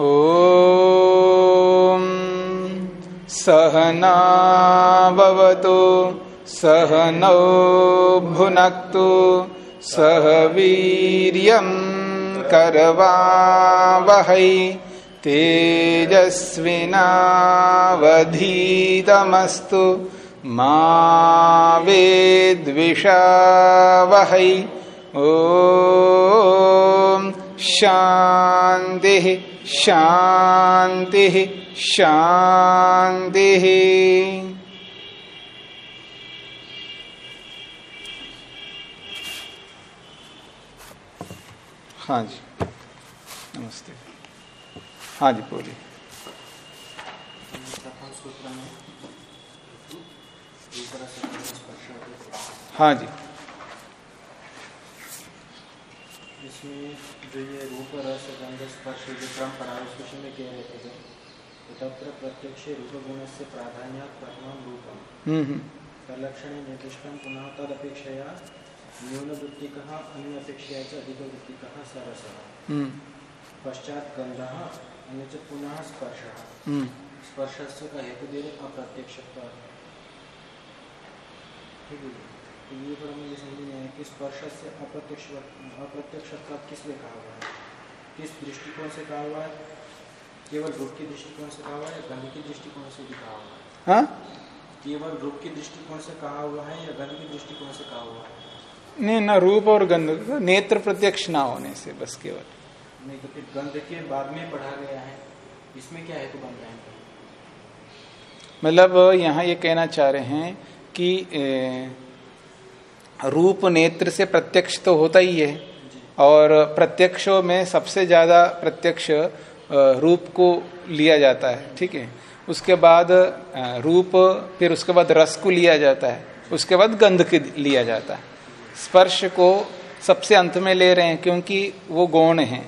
ॐ सहनावतु सहनौ भुनक्तु सह वीर्यं करवावहै तेजस्विनावधीतमस्तु मा वेद्विषावहै। ॐ शान्तिः। शान्तिः शांति। हाँ जी नमस्ते। हाँ जी बोलिए। हाँ जी इसमें जो ये रूप रस गंध स्पर्श जो परंपरा उस विषय में कह रहे थे तो तत्र प्रत्यक्ष रूप गुण से प्राधान्य प्रथम रूपम तलक्षण निर्दिष्ट पुनः तदपेक्षया न्यूनवृत्तिक अन्यपेक्षया च अधिकवृत्तिक सरस। हम्म। पश्चात गंध अन्य च पुनः स्पर्श। हम्म। स्पर्श से का हेतु दे अप्रत्यक्ष ठीक है तो ये पर ये समझ में आया कि स्पर्श से अप्रत्यक्ष अप्रत्यक्ष किस लिए कहा हुआ है? किस दृष्टिकोण से कहा हुआ है? केवल रूप के दृष्टिकोण से कहा हुआ है या के दृष्टिकोण से भी कहा हुआ है? हाँ? केवल रूप के दृष्टिकोण से कहा हुआ है या गंध के दृष्टिकोण से कहा हुआ है? नहीं ना रूप और गंध नेत्र प्रत्यक्ष ना होने से बस केवल। नहीं तो फिर गंध के बाद में पढ़ा गया है। इसमें क्या हेतु बन रहा मतलब यहाँ ये कहना चाह रहे हैं कि ए, रूप नेत्र से प्रत्यक्ष तो होता ही है। और प्रत्यक्षों में सबसे ज़्यादा प्रत्यक्ष रूप को लिया जाता है ठीक है? उसके बाद रूप फिर उसके बाद रस को लिया जाता है उसके बाद गंध के लिया जाता है। स्पर्श को सबसे अंत में ले रहे हैं क्योंकि वो गौण है।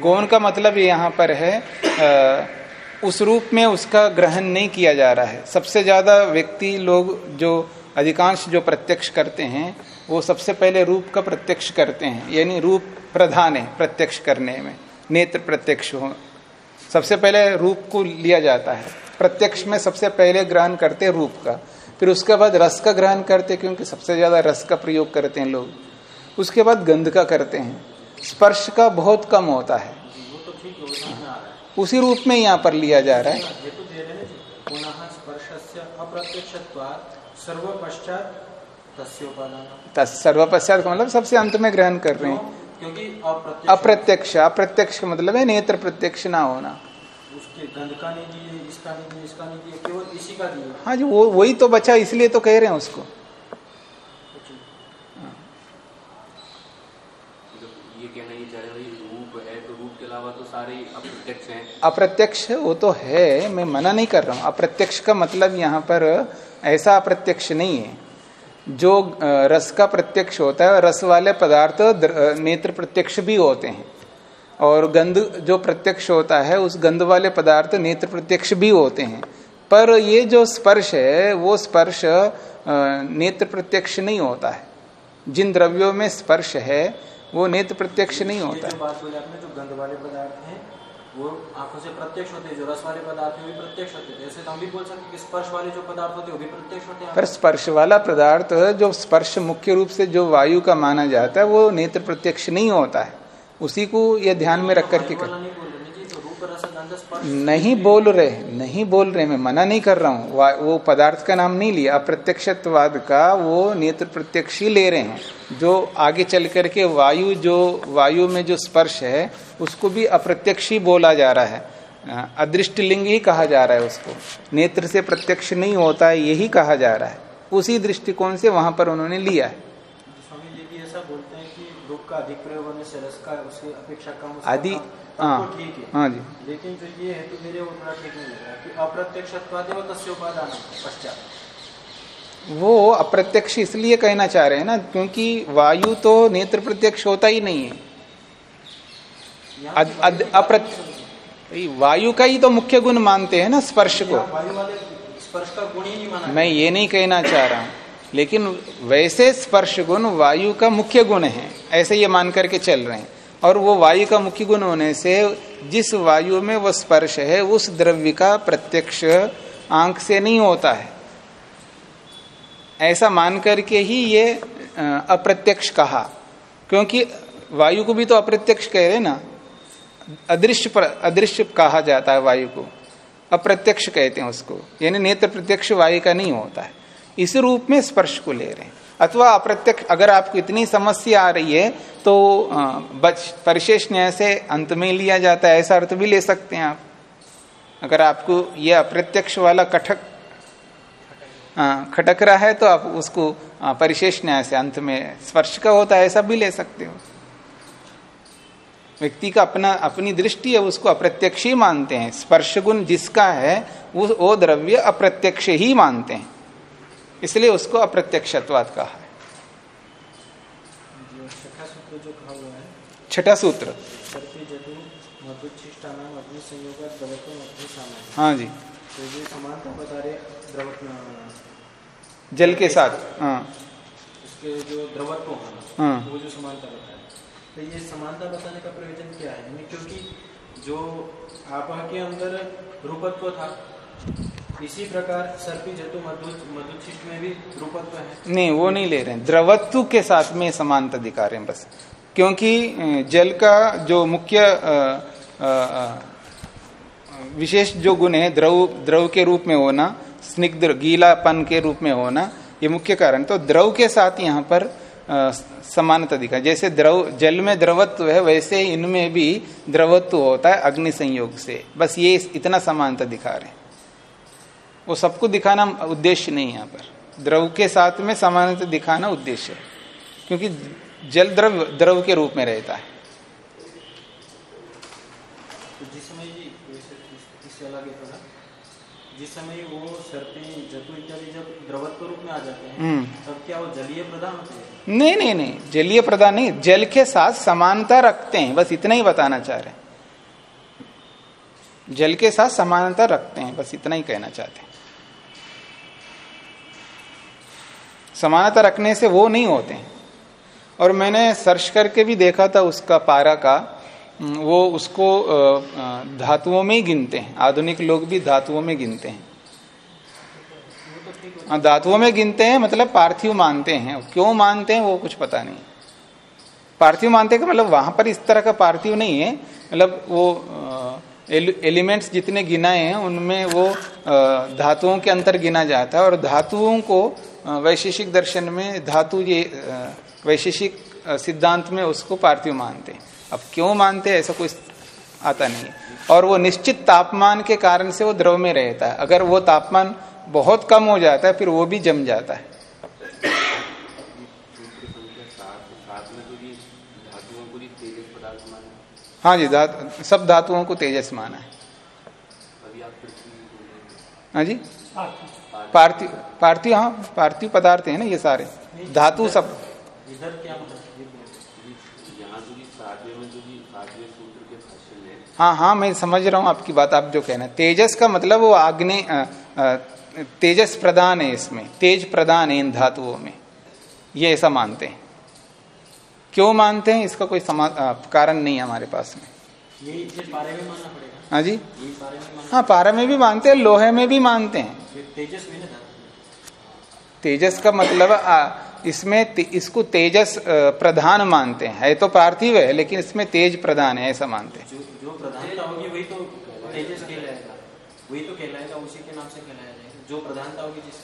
गौण का मतलब यहाँ पर है अ, उस रूप में उसका ग्रहण नहीं किया जा रहा है। सबसे ज़्यादा व्यक्ति लोग जो अधिकांश जो प्रत्यक्ष करते हैं वो सबसे पहले रूप का प्रत्यक्ष करते हैं यानी रूप प्रधान है प्रत्यक्ष करने में। नेत्र प्रत्यक्ष हो। सबसे पहले रूप को लिया जाता है। प्रत्यक्ष में सबसे पहले ग्रहण करते रूप का। फिर उसके बाद रस का ग्रहण करते क्योंकि सबसे ज़्यादा रस का प्रयोग करते हैं लोग। उसके बाद गंध का करते हैं। स्पर्श का बहुत कम होता है। उसी रूप में यहाँ पर लिया जा रहा है। सर्वपश्चात का मतलब सबसे अंत में ग्रहण कर रहे हैं। क्योंकि अप्रत्यक्ष। अप्रत्यक्ष मतलब है नेत्र प्रत्यक्ष ना होना। उसके गंध का नहीं दिए इसका नहीं दिए इसका नहीं दिए केवल इसी का दिए। हाँ जी वो वही तो बचा इसलिए तो कह रहे हैं उसको। मतलब ये कहना ये चाह रहे हैं भाई रूप है तो रूप के अलावा तो सारे ही अप्रत्यक्ष हैं। अप्रत्यक्ष वो तो है मैं मना नहीं कर रहा हूँ। अप्रत्यक्ष का मतलब यहाँ पर ऐसा अप्रत्यक्ष नहीं है। जो रस का प्रत्यक्ष होता है रस वाले पदार्थ नेत्र प्रत्यक्ष भी होते हैं। और गंध जो प्रत्यक्ष होता है, उस गंध वाले पदार्थ नेत्र प्रत्यक्ष भी होते हैं। पर ये जो स्पर्श है, वो स्पर्श नेत्र प्रत्यक्ष नहीं होता है। जिन द्रव्यों में स्पर्श है, वो नेत्र प्रत्यक्ष नहीं होता है वो आँखों से प्रत्यक्ष होते जो रस वाले पदार्थ हैं वो भी प्रत्यक्ष होते हैं। जैसे तो हम भी बोल सकते हैं कि स्पर्श वाले जो पदार्थ होते हैं वो भी प्रत्यक्ष होते हैं। पर स्पर्श वाला पदार्थ जो स्पर्श मुख्य रूप से जो वायु का माना जाता है वो नेत्र प्रत्यक्ष नहीं होता है। उसी को यह ध्यान में रख करके कर नहीं बोल रहे नहीं बोल रहे मैं मना नहीं कर रहा हूँ। वो पदार्थ का नाम नहीं लिया अप्रत्यक्षत्वाद का वो नेत्र प्रत्यक्ष ही ले रहे हैं। जो आगे चल करके वायु जो वायु में जो स्पर्श है उसको भी अप्रत्यक्ष ही बोला जा रहा है। अदृष्ट लिंग ही कहा जा रहा है उसको। नेत्र से प्रत्यक्ष नहीं होता है यही कहा जा रहा है। उसी दृष्टिकोण से वहाँ पर उन्होंने लिया है। स्वामी जी भी ऐसा बोलते हैं कि रूप का अधिक प्रयोग होने से रस का उसकी अपेक्षा कम आदि हाँ तो है। जी। लेकिन जो ये हैं वो थोड़ा ठीक नहीं लग रहा कि तस्योपादान पश्चात। वो अप्रत्यक्ष इसलिए कहना चाह रहे हैं ना क्योंकि वायु तो नेत्र प्रत्यक्ष होता ही नहीं है। अद, वायु का ही। तो मुख्य गुण मानते हैं ना स्पर्श को। स्पर्श का गुण ही नहीं माना मैं ये नहीं कहना चाह रहा हूँ लेकिन वैसे स्पर्श गुण वायु का मुख्य गुण है ऐसे ये मान करके चल रहे हैं। और वो वायु का मुख्य गुण होने से जिस वायु में वह स्पर्श है, उस द्रव्य का प्रत्यक्ष आँख से नहीं होता है। ऐसा मान करके ही ये अप्रत्यक्ष कहा। क्योंकि वायु को भी तो अप्रत्यक्ष कह रहे ना। अदृश्य अदृश्य कहा जाता है वायु को। अप्रत्यक्ष कहते हैं उसको। यानी नेत्र प्रत्यक्ष वायु का नहीं होता है। इस रूप में स्पर्श को ले रहे हैं। अथवा अप्रत्यक्ष अगर आपको इतनी समस्या आ रही है तो बच परिशेष न्याय से अंत में लिया जाता है। ऐसा अर्थ भी ले सकते हैं आप। अगर आपको यह अप्रत्यक्ष वाला कठक खटक रहा है तो आप उसको परिशेष न्याय से अंत में स्पर्श का होता है ऐसा भी ले सकते हो। व्यक्ति का अपना अपनी दृष्टि है उसको अप्रत्यक्ष ही मानते हैं। स्पर्श गुण जिसका है वो वो द्रव्य अप्रत्यक्ष ही मानते हैं। इसलिए उसको अप्रत्यक्षत्वाद कहा है। छठा सूत्र हाँ जी। तो जल के साथ हाँ। इसके जो द्रवत्व हाँ। वो जो समानता बताया तो ये समानता बताने का प्रयोजन क्या है? क्योंकि जो आप के अंदर रूपत्व था इसी प्रकार सर्पी जतु मधुचिष्ट में भी रूपत्व है। नहीं, वो नहीं ले रहे हैं। द्रवत्व के साथ में समानता दिखा रहे हैं बस। क्योंकि जल का जो मुख्य विशेष जो गुण है, द्रव द्रव के रूप में होना, स्निग्ध गीलापन के रूप में होना, ये मुख्य कारण। तो द्रव के साथ यहाँ पर समानता दिखा। जैसे द्रव, जल में द्रवत्व है, वैसे इनमें भी द्रवत्व होता है अग्नि संयोग से। बस ये इतना समानता दिखा रहे वो सबको दिखाना उद्देश्य नहीं यहाँ पर। द्रव के साथ में समानता दिखाना उद्देश्य है क्योंकि जल द्रव द्रव के रूप में रहता है। तो जिस समय वो सर्पे जतु इत्यादि जब द्रवत्व रूप में आ जाते हैं हम्म। तब क्या वो जलीय होते हैं? नहीं नहीं नहीं जलीय प्रदान नहीं जल के साथ समानता रखते हैं बस इतना ही बताना चाह रहे हैं। जल के साथ समानता रखते हैं बस इतना ही कहना चाहते हैं। समानता रखने से वो नहीं होते और मैंने सर्च करके भी देखा था उसका पारा का वो उसको धातुओं में ही गिनते हैं। आधुनिक लोग भी धातुओं में गिनते हैं। हाँ, धातुओं में गिनते हैं मतलब पार्थिव मानते हैं। क्यों मानते हैं वो कुछ पता नहीं। पार्थिव मानते हैं मतलब वहाँ पर इस तरह का पार्थिव नहीं है। मतलब वो एलिमेंट्स जितने गिनाए हैं उनमें वो धातुओं के अंतर गिना जाता है। और धातुओं को वैशेषिक दर्शन में धातु ये वैशेषिक सिद्धांत में उसको पार्थिव मानते हैं। अब क्यों मानते हैं ऐसा कोई आता नहीं है। और वो निश्चित तापमान के कारण से वो द्रव में रहता है। अगर वो तापमान बहुत कम हो जाता है फिर वो भी जम जाता है। हाँ जी धातु सब धातुओं को तेजस माना है। हाँ जी? पार्थिव पार्थिव हाँ पार्थिव पदार्थ है ना ये सारे। धातु सब। इधर क्या मतलब हाँ हाँ। मैं समझ रहा हूँ आपकी बात आप जो कहना तेजस का मतलब वो आग्ने तेजस प्रदान है इसमें। तेज प्रदान है इन धातुओं में। ये ऐसा मानते हैं। क्यों मानते हैं? इसका कोई कारण नहीं है हमारे पास में। ये पारे में मानना पड़ेगा। हाँ जी। हाँ पारा में भी मानते हैं लोहे में भी मानते हैं। तेजस तेजस का मतलब आ, इसमें ते, इसको तेजस प्रधान मानते हैं। है तो पार्थिव है लेकिन इसमें तेज प्रधान है ऐसा मानते हैं। जो, जो प्रधानता होगी वही तो तेजस कहलाएगा। वही तो कहलाएगा उसी के नाम से कहलाया जाएगा जो प्रधानता होगी जिस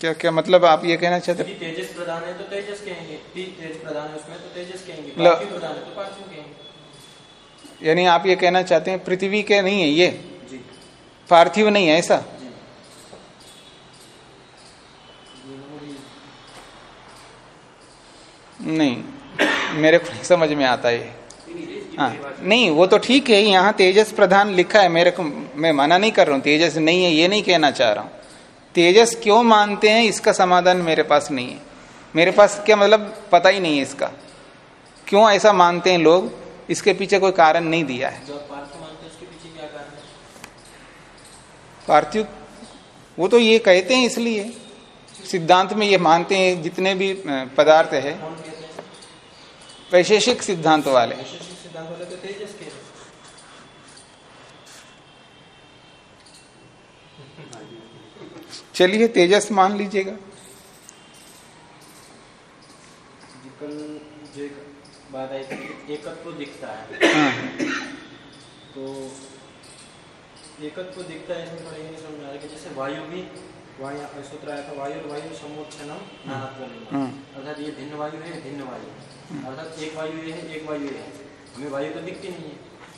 क्या क्या मतलब आप ये कहना चाहते हैं तेजस प्रधान है तो तेजस कहेंगे। तेज प्रधान है उसमें तो तेजस कहेंगे। प्रधान है तो पार्थिव कहेंगे। यानी आप ये कहना चाहते हैं पृथ्वी के नहीं है ये? पार्थिव नहीं है ऐसा? नहीं, मेरे को नहीं समझ में आता है हाँ नहीं, वो तो ठीक है, यहाँ तेजस प्रधान लिखा है, मेरे को, मैं मना नहीं कर रहा हूँ, तेजस नहीं है, ये नहीं कहना चाह रहा हूँ। तेजस क्यों मानते हैं, इसका समाधान मेरे पास नहीं है। मेरे पास क्या मतलब पता ही नहीं है इसका। क्यों ऐसा मानते हैं लोग, इसके पीछे कोई कारण नहीं दिया है। पार्थिव। वो तो ये कहते हैं इसलिए सिद्धांत में ये मानते हैं जितने भी पदार्थ है वैशेषिक सिद्धांत वाले। चलिए तेजस मान लीजिएगा। बात आई एकत्व दिखता है। हाँ। तो एकत्व दिखता है इसमें थोड़ा ये नहीं समझ आ रहा कि जैसे वायु भी वायु सूत्र आया था वायु वायु समुच्छनम नानात्व हाँ अर्थात ये भिन्न वायु है भिन्न वायु। अर्थात एक वायु ये है एक वायु ये है। हमें वायु तो दिखती नहीं है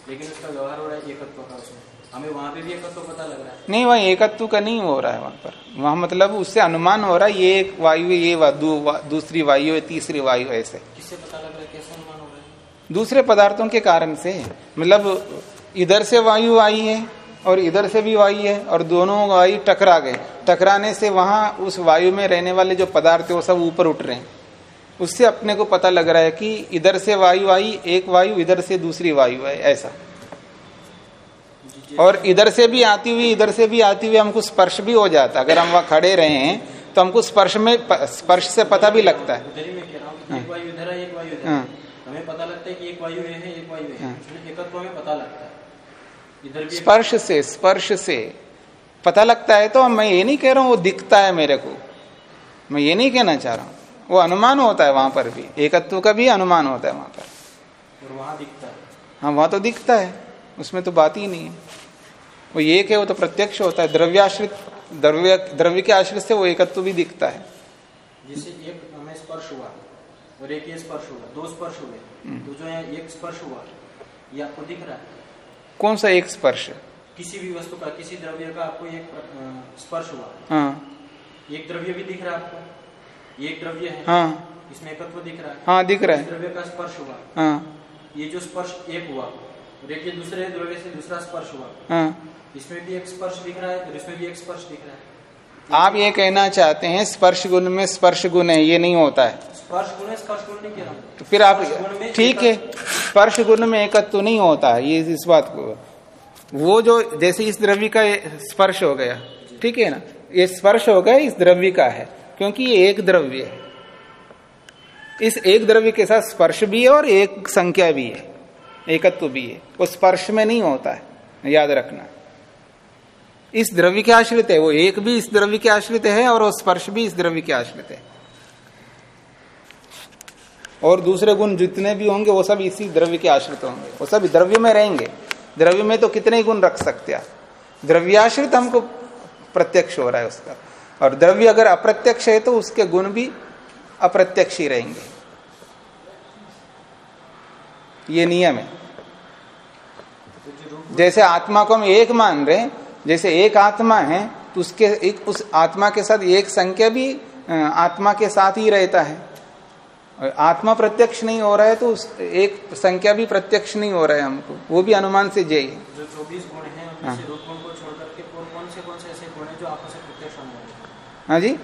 लेकिन उसका व्यवहार हो रहा है एकत्व का उसमें। हमें वहाँ पे भी एकत्व पता लग रहा है। नहीं वह एकत्व का नहीं हो रहा है वहाँ पर। वहाँ मतलब उससे अनुमान हो रहा है ये एक वायु है ये वा, दू, वा, दूसरी वायु है तीसरी वायु है ऐसे। किससे पता लग रहा है कैसे अनुमान हो रहा है? दूसरे पदार्थों के कारण से। मतलब इधर से वायु आई है और इधर से भी वायु है और दोनों वायु टकरा गए। टकराने से वहाँ उस वायु में रहने वाले जो पदार्थ है वो सब ऊपर उठ रहे हैं। उससे अपने को पता लग रहा है कि इधर से वायु आई एक वायु इधर से दूसरी वायु है ऐसा। और इधर से भी आती हुई इधर से भी आती हुई हमको स्पर्श भी हो जाता अगर हम वहाँ खड़े रहे हैं तो हमको स्पर्श में स्पर्श से पता भी लगता है। ही मैं हूँ कि एक वायु इधर है एक वायु इधर है। हाँ। हमें पता लगता है कि एक वायु है एक वायु है। हाँ। एकत्व हमें पता लगता है। स्पर्श से स्पर्श से। पता लगता है तो मैं ये नहीं कह रहा हूँ वो दिखता है मेरे को। मैं ये नहीं कहना चाह रहा हूँ। वो अनुमान होता है वहाँ पर भी। एकत्व का भी अनुमान होता है वहाँ पर। वहाँ दिखता है। हाँ वहाँ तो दिखता है। उसमें तो बात ही नहीं है। वो एक है वो तो प्रत्यक्ष होता है। द्रव्याश्रित द्रव्य द्रव्य के आश्रित से वो एकत्व भी दिखता है। जैसे एक हमें स्पर्श हुआ और एक ये स्पर्श हुआ दो स्पर्श हुए हम्म। तो जो है एक स्पर्श हुआ ये आपको दिख रहा है। कौन सा एक स्पर्श? किसी भी वस्तु का किसी द्रव्य का आपको एक स्पर्श हुआ। हाँ। एक द्रव्य भी दिख रहा है आपको? एक द्रव्य है। हाँ। इसमें एकत्व दिख रहा है। हाँ दिख रहा है। द्रव्य का स्पर्श हुआ। हाँ। ये जो स्पर्श एक हुआ और एक ये दूसरे द्रव्य से दूसरा स्पर्श हुआ। हाँ। इसमें भी एक स्पर्श दिख रहा है और इसमें भी एक स्पर्श दिख रहा है। आप ये कहना चाहते हैं स्पर्श गुण में स्पर्श गुण है ये नहीं होता है। स्पर्श गुण है स्पर्श गुण नहीं कह रहा तो फिर आप ठीक है स्पर्श गुण में एकत्व नहीं होता है ये इस बात को। वो जो जैसे इस द्रव्य का स्पर्श हो गया ठीक है ना? ये स्पर्श हो गया इस द्रव्य का है क्योंकि ये एक द्रव्य है। इस एक द्रव्य के साथ स्पर्श भी है और एक संख्या भी है एकत्व भी है। वो स्पर्श में नहीं होता है याद रखना। इस द्रव्य के आश्रित है, वो एक भी इस द्रव्य के आश्रित है और वो स्पर्श भी इस द्रव्य के आश्रित है। और दूसरे गुण जितने भी होंगे, वो सब इसी द्रव्य के आश्रित होंगे। वो सब द्रव्य में रहेंगे। द्रव्य में तो कितने गुण रख सकते हैं? द्रव्याश्रित हमको प्रत्यक्ष हो रहा है उसका। और द्रव्य अगर अप्रत्यक्ष है तो उसके गुण भी अप्रत्यक्ष ही रहेंगे। ये नियम है। जैसे आत्मा को हम एक मान रहे हैं जैसे एक आत्मा है तो उसके एक उस आत्मा के साथ एक संख्या भी आत्मा के साथ ही रहता है। आत्मा प्रत्यक्ष नहीं हो रहा है तो उस एक संख्या भी प्रत्यक्ष नहीं हो रहा है हमको। वो भी अनुमान से जय। है जो चौबीस गुण है हाँ। है जो प्रत्यक्ष होने वाले जी?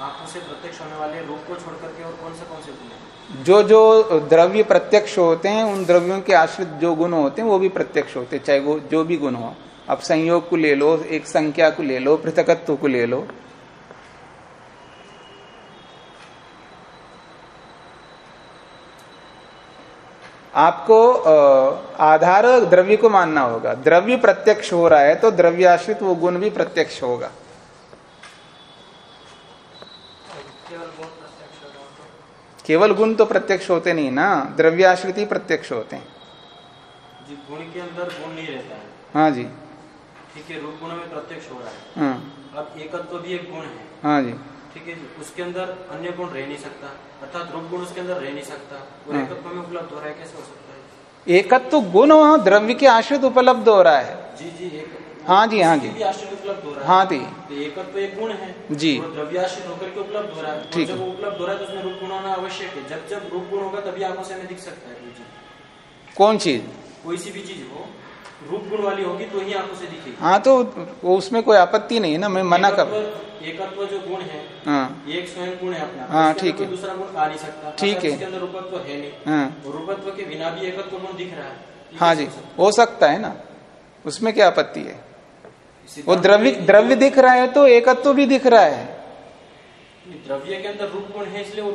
आपस से प्रत्यक्ष होने वाले रूप को छोड़ करके और कौन से कौन से गुण जो जो द्रव्य प्रत्यक्ष होते हैं उन द्रव्यों के आश्रित जो गुण होते हैं वो भी प्रत्यक्ष होते हैं चाहे वो जो भी गुण हो। अब संयोग को ले लो एक संख्या को ले लो पृथकत्व को ले लो। आपको आधार द्रव्य को मानना होगा। द्रव्य प्रत्यक्ष हो रहा है तो द्रव्याश्रित वो गुण भी प्रत्यक्ष होगा। केवल गुण तो प्रत्यक्ष होते नहीं ना द्रव्याश्रित ही प्रत्यक्ष होते हैं। जी गुण के अंदर गुण नहीं रहता है। हाँ जी। ठीक है रूप गुण में प्रत्यक्ष हो रहा है। हाँ। अब एकत्व भी एक गुण है। हाँ जी। ठीक है जी? उसके अंदर अन्य गुण रह नहीं सकता अर्थात रूप गुण उसके अंदर रह नहीं सकता। और हाँ। एकत्व में उपलब्ध हो रहा है कैसे हो सकता है? एकत्व गुण द्रव्य के आश्रित उपलब्ध हो रहा है। जी जी एक हाँ जी, हाँ जी। उपलब्ध हो रहा है। हाँ जी। तो एक गुण है। जी। द्रव्याश्रित होकर के उपलब्ध हो रहा है। ठीक है। उपलब्ध हो रहा है तो उसमें रूप गुण होना आवश्यक है। जब जब रूप गुण होगा तभी आँखों से हमें दिख सकता है कौन चीज़? कोई सी भी चीज़ हो। रूप गुण वाली होगी तो ही आँखों से दिखेगी। हाँ तो वो उसमें कोई आपत्ति नहीं है ना मैं मना कर एकत्व- जो गुण है हाँ। एक स्वयं गुण है अपना। हाँ, ठीक है। दूसरा गुण आ नहीं सकता। ठीक है। अंदर रूपत्व है नहीं हाँ। रूपत्व के बिना भी एकत्व गुण दिख रहा है। हाँ जी। हो सकता है ना। उसमें क्या आपत्ति है? वो द्रव्य द्रव्य दिख रहा है तो एकत्व भी दिख रहा है। द्रव्य के अंदर रूप गुण है इसलिए वो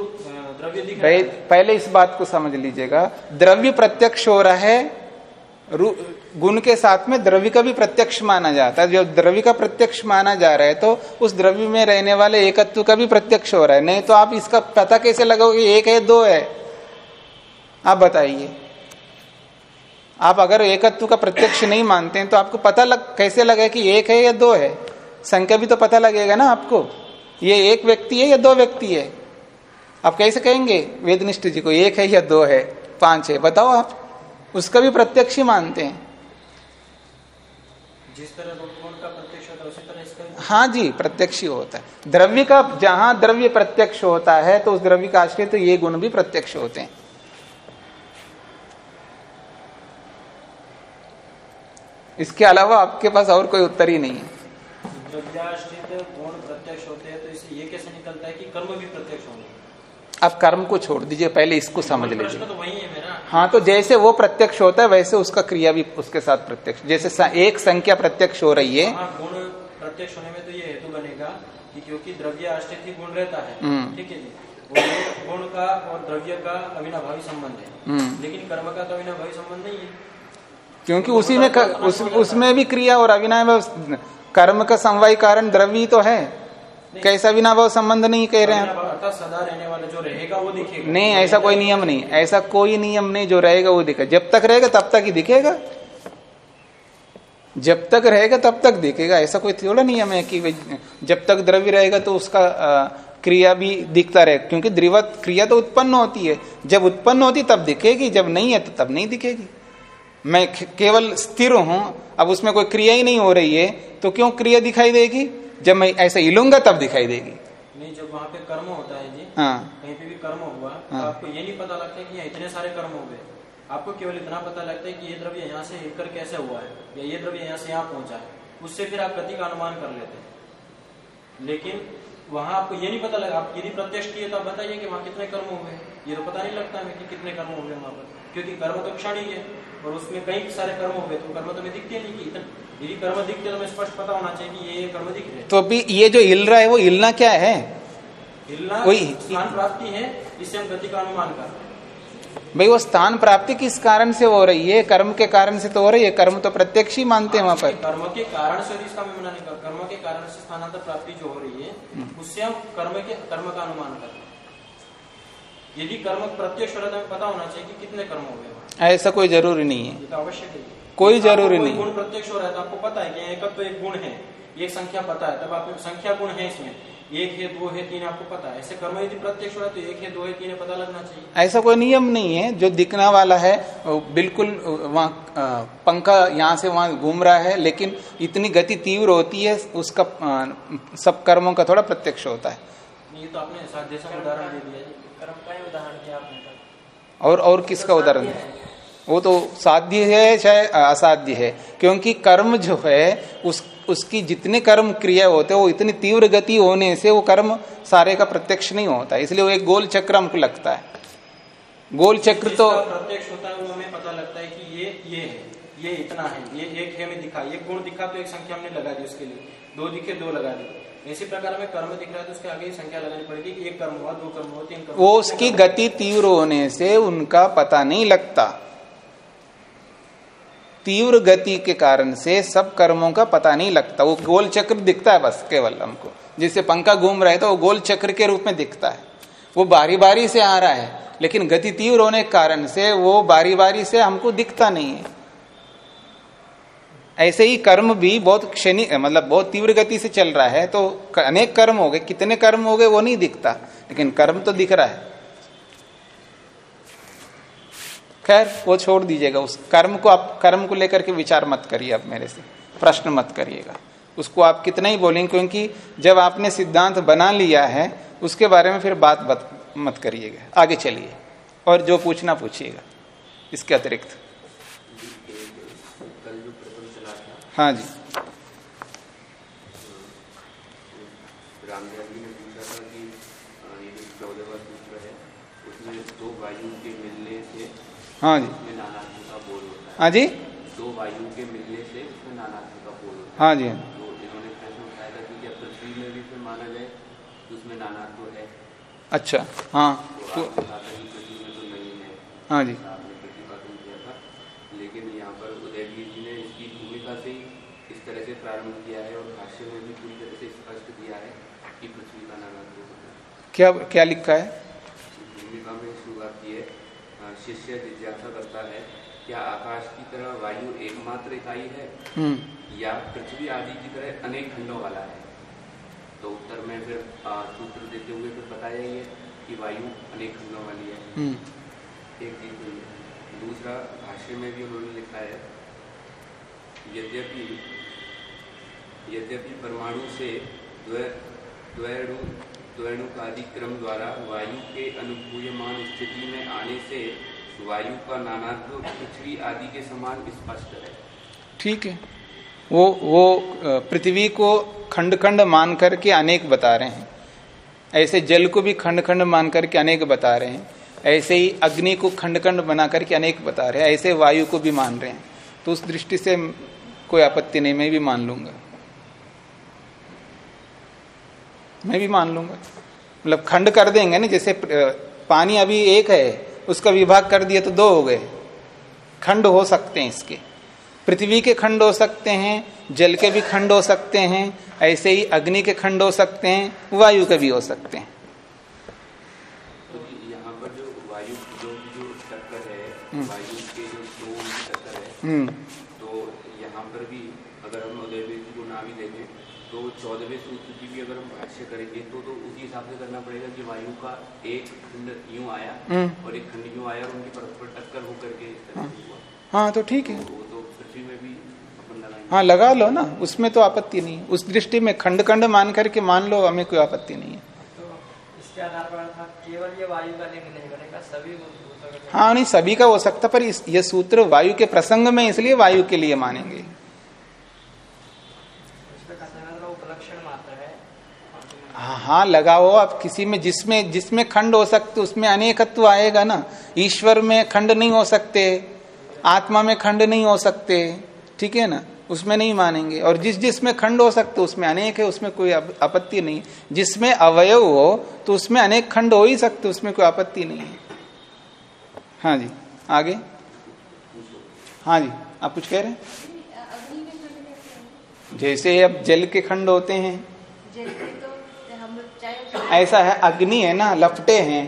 द्रव्य दिख रहा है। पहले इस बात को समझ लीजिएगा। द्रव्य प्रत्यक्ष हो रहा है गुण के साथ में द्रव्य का भी प्रत्यक्ष माना जाता है। जब द्रव्य का प्रत्यक्ष माना जा रहा है तो उस द्रव्य में रहने वाले एकत्व का भी प्रत्यक्ष हो रहा है। नहीं तो आप इसका पता कैसे लगाओगे? एक है, दो है? आप बताइए। आप अगर एकत्व का प्रत्यक्ष नहीं मानते हैं तो आपको पता लग, कैसे लगे कि एक है या दो है? संख्या भी तो पता लगेगा ना आपको। ये एक व्यक्ति है या दो व्यक्ति है? आप कैसे कहेंगे? वेदनिष्ठ जी को एक है या दो है? पाँच है? बताओ आप। उसका भी प्रत्यक्ष ही मानते हैं। जिस तरह रूप का प्रत्यक्ष होता है उसी तरह इसका हाँ जी प्रत्यक्ष ही होता है। द्रव्य का जहाँ द्रव्य प्रत्यक्ष होता है तो उस द्रव्य का आश्रय तो ये गुण भी प्रत्यक्ष होते हैं। इसके अलावा आपके पास और कोई उत्तर ही नहीं है। द्रव्याश्रित गुण प्रत्यक्ष होते हैं तो इससे ये कैसे निकलता है कि कर्म भी प्रत्यक्ष होंगे? आप कर्म को छोड़ दीजिए पहले इसको समझ लीजिए। तो है तो जैसे वो प्रत्यक्ष होता है वैसे उसका क्रिया भी उसके साथ प्रत्यक्ष। जैसे स- एक संख्या प्रत्यक्ष हो रही है। हाँ गुण प्रत्यक्ष होने में तो ये हेतु बनेगा कि क्योंकि द्रव्य आश्रित ही गुण रहता है। हम्म। ठीक है जी? गुण का और द्रव्य का अविनाभावी संबंध है। हम्म। लेकिन कर्म का तो अविनाभावी संबंध नहीं है। क्योंकि उसी में क- उस, उसमें भी क्रिया और अविनाय कर्म का समवाय कारण द्रव्य तो है। कैसा अविनाभाव संबंध नहीं कह रहे हैं। सदा रहने वाला जो रहेगा वो दिखेगा। नहीं ऐसा कोई नियम नहीं। ऐसा कोई नियम नहीं जो रहेगा वो दिखेगा। जब तक रहेगा तब तक ही दिखेगा। जब तक रहेगा तब तक दिखेगा। ऐसा कोई थोड़ा नियम है कि जब तक द्रव्य रहेगा तो उसका क्रिया भी दिखता रहे। क्योंकि द्रिवत क्रिया तो उत्पन्न होती है। जब उत्पन्न होती तब दिखेगी। जब नहीं है तो तब नहीं दिखेगी। मैं केवल स्थिर हूँ। अब उसमें कोई क्रिया ही नहीं हो रही है। तो क्यों क्रिया दिखाई देगी? जब मैं ऐसे हिलूँगा तब दिखाई देगी। नहीं जब वहाँ पे कर्म होता है जी हाँ। कहीं पे भी कर्म हुआ तो हाँ। आपको ये नहीं पता लगता है कि इतने सारे कर्म हो गए। आपको केवल इतना पता लगता है कि ये द्रव्य यहाँ से हिलकर कैसे हुआ है या ये द्रव्य यहाँ से यहाँ पहुँचा है। उससे फिर आप गति का अनुमान कर लेते हैं। लेकिन वहाँ आपको ये नहीं पता लगा आप यदि प्रत्यक्ष किए तो आप बताइए कि वहाँ कितने कर्म हुए ये तो पता नहीं लगता हमें कि कितने कर्म हो गए वहाँ पर क्योंकि कर्म तो क्षण ही है और उसमें कई सारे कर्म हो गए तो कर्म तो हमें दिखते नहीं कि यदि कर्म दिखते तो हमें स्पष्ट पता होना चाहिए कि ये ये कर्म दिख रहे तो अभी ये जो हिल रहा है वो हिलना क्या है? हिलना वही- स्थान प्राप्ति है इससे हम गति का अनुमान कर रहे हैं। भाई वो स्थान प्राप्ति किस कारण से हो रही? है कर्म के कारण से तो हो रही है कर्म तो प्रत्यक्ष ही मानते हैं वहाँ पर। कर्म के कारण से इसका मैं नहीं कर कर्म के कारण से स्थानांतर प्राप्ति जो हो रही है उससे हम कर्म के कर्म का अनुमान करते हैं। यदि कर्म प्रत्यक्ष हो रहा है तो हमें पता होना चाहिए कि कितने कर्म हो गए ऐसा कोई ज़रूरी नहीं है। तो आवश्यक है। कोई ज़रूरी नहीं। गुण प्रत्यक्ष हो रहा है तो आपको पता है कि एक तो एक गुण है एक संख्या पता है तब आपको संख्या गुण है इसमें। एक है दो है तीन आपको पता है। ऐसे कर्म यदि प्रत्यक्ष हो रहा है तो एक है दो है तीन है पता लगना चाहिए। ऐसा कोई नियम नहीं है जो दिखना वाला है बिल्कुल वहाँ पंखा यहाँ से वहाँ घूम रहा है लेकिन इतनी गति तीव्र होती है उसका सब कर्मों का थोड़ा प्रत्यक्ष होता है। ये तो आपने उदाहरण दे दिया कर्म का ही उदाहरण दिया आपने और और किसका उदाहरण? है। वो तो साध्य है चाहे असाध्य है क्योंकि कर्म जो है उस उसकी जितने कर्म क्रिया होते हैं वो इतनी तीव्र गति होने से वो कर्म सारे का प्रत्यक्ष नहीं होता इसलिए वो एक गोल चक्र हमको लगता है। गोल चक्र तो प्रत्यक्ष होता है वो हमें पता लगता है कि ये ये है ये इतना है ये एक है में दिखा एक गुण दिखा तो एक संख्या हमने लगा दी उसके लिए दो दिखे दो लगा दी। इसी प्रकार हमें कर्म दिख रहा है तो उसके आगे संख्या लगानी पड़ेगी एक कर्म हुआ दो कर्म हुआ तीन कर्म वो उसकी गति तीव्र होने से उनका पता नहीं लगता। तीव्र गति के कारण से सब कर्मों का पता नहीं लगता। वो गोल चक्र दिखता है बस, केवल हमको। जिससे पंखा घूम रहा है तो वो गोल चक्र के रूप में दिखता है। वो बारी बारी से आ रहा है, लेकिन गति तीव्र होने के कारण से वो बारी बारी से हमको दिखता नहीं है। ऐसे ही कर्म भी बहुत क्षणिक मतलब बहुत तीव्र गति से चल रहा है तो अनेक कर्म हो गए, कितने कर्म हो गए वो नहीं दिखता। लेकिन कर्म तो दिख रहा है। खैर वो छोड़ दीजिएगा। उस कर्म को आप कर्म को लेकर के विचार मत करिए अब मेरे से। प्रश्न मत करिएगा। उसको आप कितना ही बोलेंगे क्योंकि जब आपने सिद्धांत बना लिया है उसके बारे में फिर बात बत, मत करिएगा। आगे चलिए। और जो पूछना पूछिएगा इसके अतिरिक्त। हाँ जी। रामदेव जी ने पूछा था कि अ, ये जो चौदहवा सूत्र है उसमें दो वायु के मिलने से हाँ जी। है हाँ जी। दो वायु के मिलने से उसमें नानात्म का बोध होता हाँ। जी है तो इन्होंने प्रश्न उठाया था कि क्या पृथ्वी में भी फिर माना जाए तो उसमें नानात्व है। अच्छा हाँ। तो तो हैं तो है। हाँ जी। किया लेकिन यहाँ पर उदयवीर जी ने इसकी भूमिका से ही इस तरह से प्रारंभ किया है और भाष्य में भी पूरी तरह से स्पष्ट दिया है कि पृथ्वी का नानात्व क्या क्या लिखा है भूमिका में शुरुआत की है अ, शिष्य जिज्ञासा करता है क्या आकाश की तरह वायु एकमात्र इकाई है? हम्म। या पृथ्वी आदि की तरह अनेक खंडों वाला है? तो उत्तर में फिर सूत्र देते हुए फिर बताया ही है कि वायु अनेक खंडों वाली है। हम्म। एक चीज़ हुई है। दूसरा भाष्य में भी उन्होंने लिखा है यद्यपि यद्यपि परमाणु से द्वै द्वैणु द्वैणुकादि क्रम द्वारा वायु के अनुभूयमान स्थिति में आने से वायु का नानात्व, पृथ्वी आदि के समान स्पष्ट है। ठीक है। वो वो पृथ्वी को खंड खंड मान करके अनेक बता रहे हैं। ऐसे जल को भी खंड खंड मान करके अनेक बता रहे हैं। ऐसे ही अग्नि को खंड खंड बना करके अनेक बता रहे हैं। ऐसे वायु को भी मान रहे हैं। तो उस दृष्टि से कोई आपत्ति नहीं, मैं भी मान लूँगा। मैं भी मान लूँगा। मतलब खंड कर देंगे ना, जैसे पानी अभी एक है उसका विभाग कर दिया तो दो हो गए। खंड हो सकते हैं इसके। पृथ्वी के खंड हो सकते हैं जल के भी खंड हो सकते हैं ऐसे ही अग्नि के खंड हो सकते हैं वायु के भी हो सकते हैं। तो यहाँ पर जो वायु जो जो टक्कर है हम्म। वायु के जो दो टक्कर है हम्म। तो यहाँ पर भी अगर हम उदयवीर को ना भी देखें तो चौदहवें सूत्र की भी अगर हम भाष्य करेंगे तो तो उसी हिसाब से करना पड़ेगा कि वायु का एक खंड यूँ आया हम्म। और एक खंड यूँ आया और उनकी परस्पर टक्कर होकर के इस तरह से हुआ। हाँ तो ठीक है। तो तो पृथ्वी में भी हाँ लगा लो ना उसमें तो आपत्ति नहीं। उस दृष्टि में खंड खंड मान करके मान लो हमें कोई आपत्ति नहीं है। तो इसके आधार पर था केवल ये वायु का लिंग नहीं बनेगा सभी हाँ नहीं सभी का हो सकता पर इस ये सूत्र वायु के प्रसंग में इसलिए वायु के लिए मानेंगे इसका कहना है वो उपलक्षण मात्र है हाँ हाँ लगाओ आप किसी में जिसमें जिसमें खंड हो सकते उसमें अनेकत्व आएगा ना। ईश्वर में खंड नहीं हो सकते आत्मा में खंड नहीं हो सकते ठीक है ना? उसमें नहीं मानेंगे। और जिस जिसमें खंड हो सकते उसमें अनेक है उसमें कोई आप- आपत्ति नहीं। जिसमें अवयव हो तो उसमें अनेक खंड हो ही सकते उसमें कोई आपत्ति नहीं है। हाँ जी आगे? हाँ जी आप कुछ कह रहे हैं? हैं? जैसे अब जल के खंड होते हैं जैसे तो हम लोग चाहे ऐसा है अग्नि है ना लपटे हैं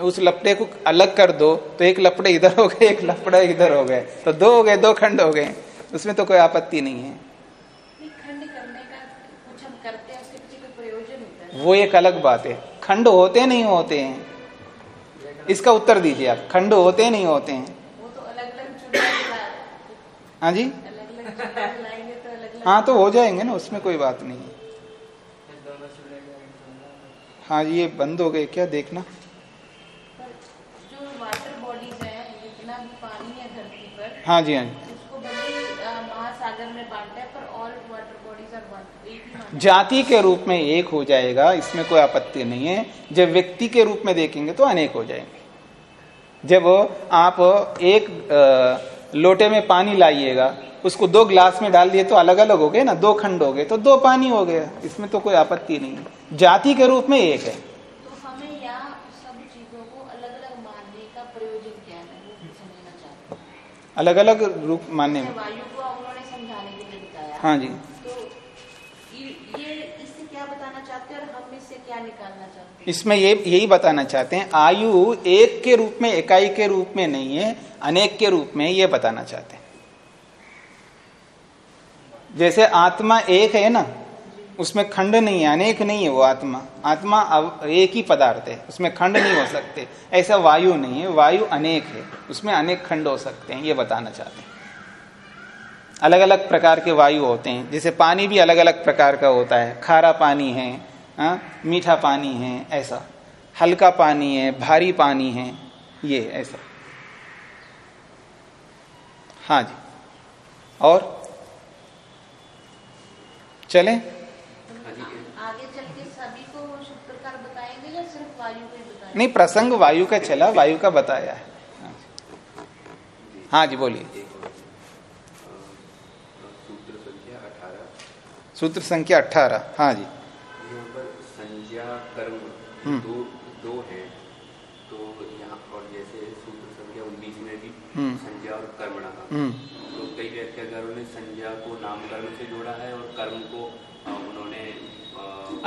उस लपटे को अलग कर दो तो एक लपड़े इधर हो गए एक लपड़ा इधर हो गए तो दो हो गए दो खंड हो गए उसमें तो कोई आपत्ति नहीं है। वो एक अलग बात है। खंड होते नहीं होते हैं। इसका उत्तर दीजिए आप खंड होते नहीं होते हैं। तो हाँ जी? तो हाँ तो हो जाएँगे ना उसमें कोई बात नहीं है दोनों चूल्हे के हाँ ये बंद हो गए क्या? देखना। जो वाटर बॉडीज जितना भी पानी है धरती पर हाँ जी हाँ जी। जाति के रूप में एक हो जाएगा इसमें कोई आपत्ति नहीं है। जब व्यक्ति के रूप में देखेंगे तो अनेक हो जाएँगे। जब आप एक लोटे में पानी लाइएगा उसको दो ग्लास में डाल दिए तो अलग अलग हो गए ना दो खंड हो गए तो दो पानी हो गया। इसमें तो कोई आपत्ति नहीं है। जाति के रूप में एक है। तो हमें यहाँ सब चीज़ों को अलग अलग मानने का प्रयोजन क्या है? समझना चाहते अलग अलग रूप मानने में। वायु को उन्होंने समझाने के लिए बताया। हाँ जी। क्या बताना चाहते हैं और हम इससे क्या निकालना चाहते हैं? इसमें ये, यही बताना चाहते हैं, आयु एक के रूप में, इकाई के रूप में नहीं है, अनेक के रूप में ये बताना चाहते हैं। जैसे आत्मा एक है ना, उसमें खंड नहीं है, अनेक नहीं है वो आत्मा। आत्मा एक ही पदार्थ है, उसमें खंड नहीं हो सकते, ऐसा वायु नहीं है, वायु अनेक है, उसमें अनेक खंड हो सकते हैं, ये बताना चाहते हैं। अलग अलग प्रकार के वायु होते हैं। जैसे पानी भी अलग अलग प्रकार का होता है। खारा पानी है हाँ, मीठा पानी है ऐसा। हल्का पानी है भारी पानी है ये ऐसा। हाँ जी। और? चलें? हाँ आगे चल के सभी को प्रकार बताएँगे या सिर्फ़ वायु को बताएँगे? नहीं प्रसंग वायु का चला वायु का बताया है। हाँ हाँ जी बोलिए एक और, अ, सूत्र संख्या अठारह सूत्र संख्या अठारह। हाँ जी। यहाँ पर संज्ञा कर्म हम्म। दो दो है। तो यहाँ और जैसे सूत्र संख्या उन्नीस में भी हम्म। संज्ञा और कर्म रहा। हम्म। तो कई व्याख्याकारों ने संज्ञा को नामकरण से जोड़ा है और कर्म को उन्होंने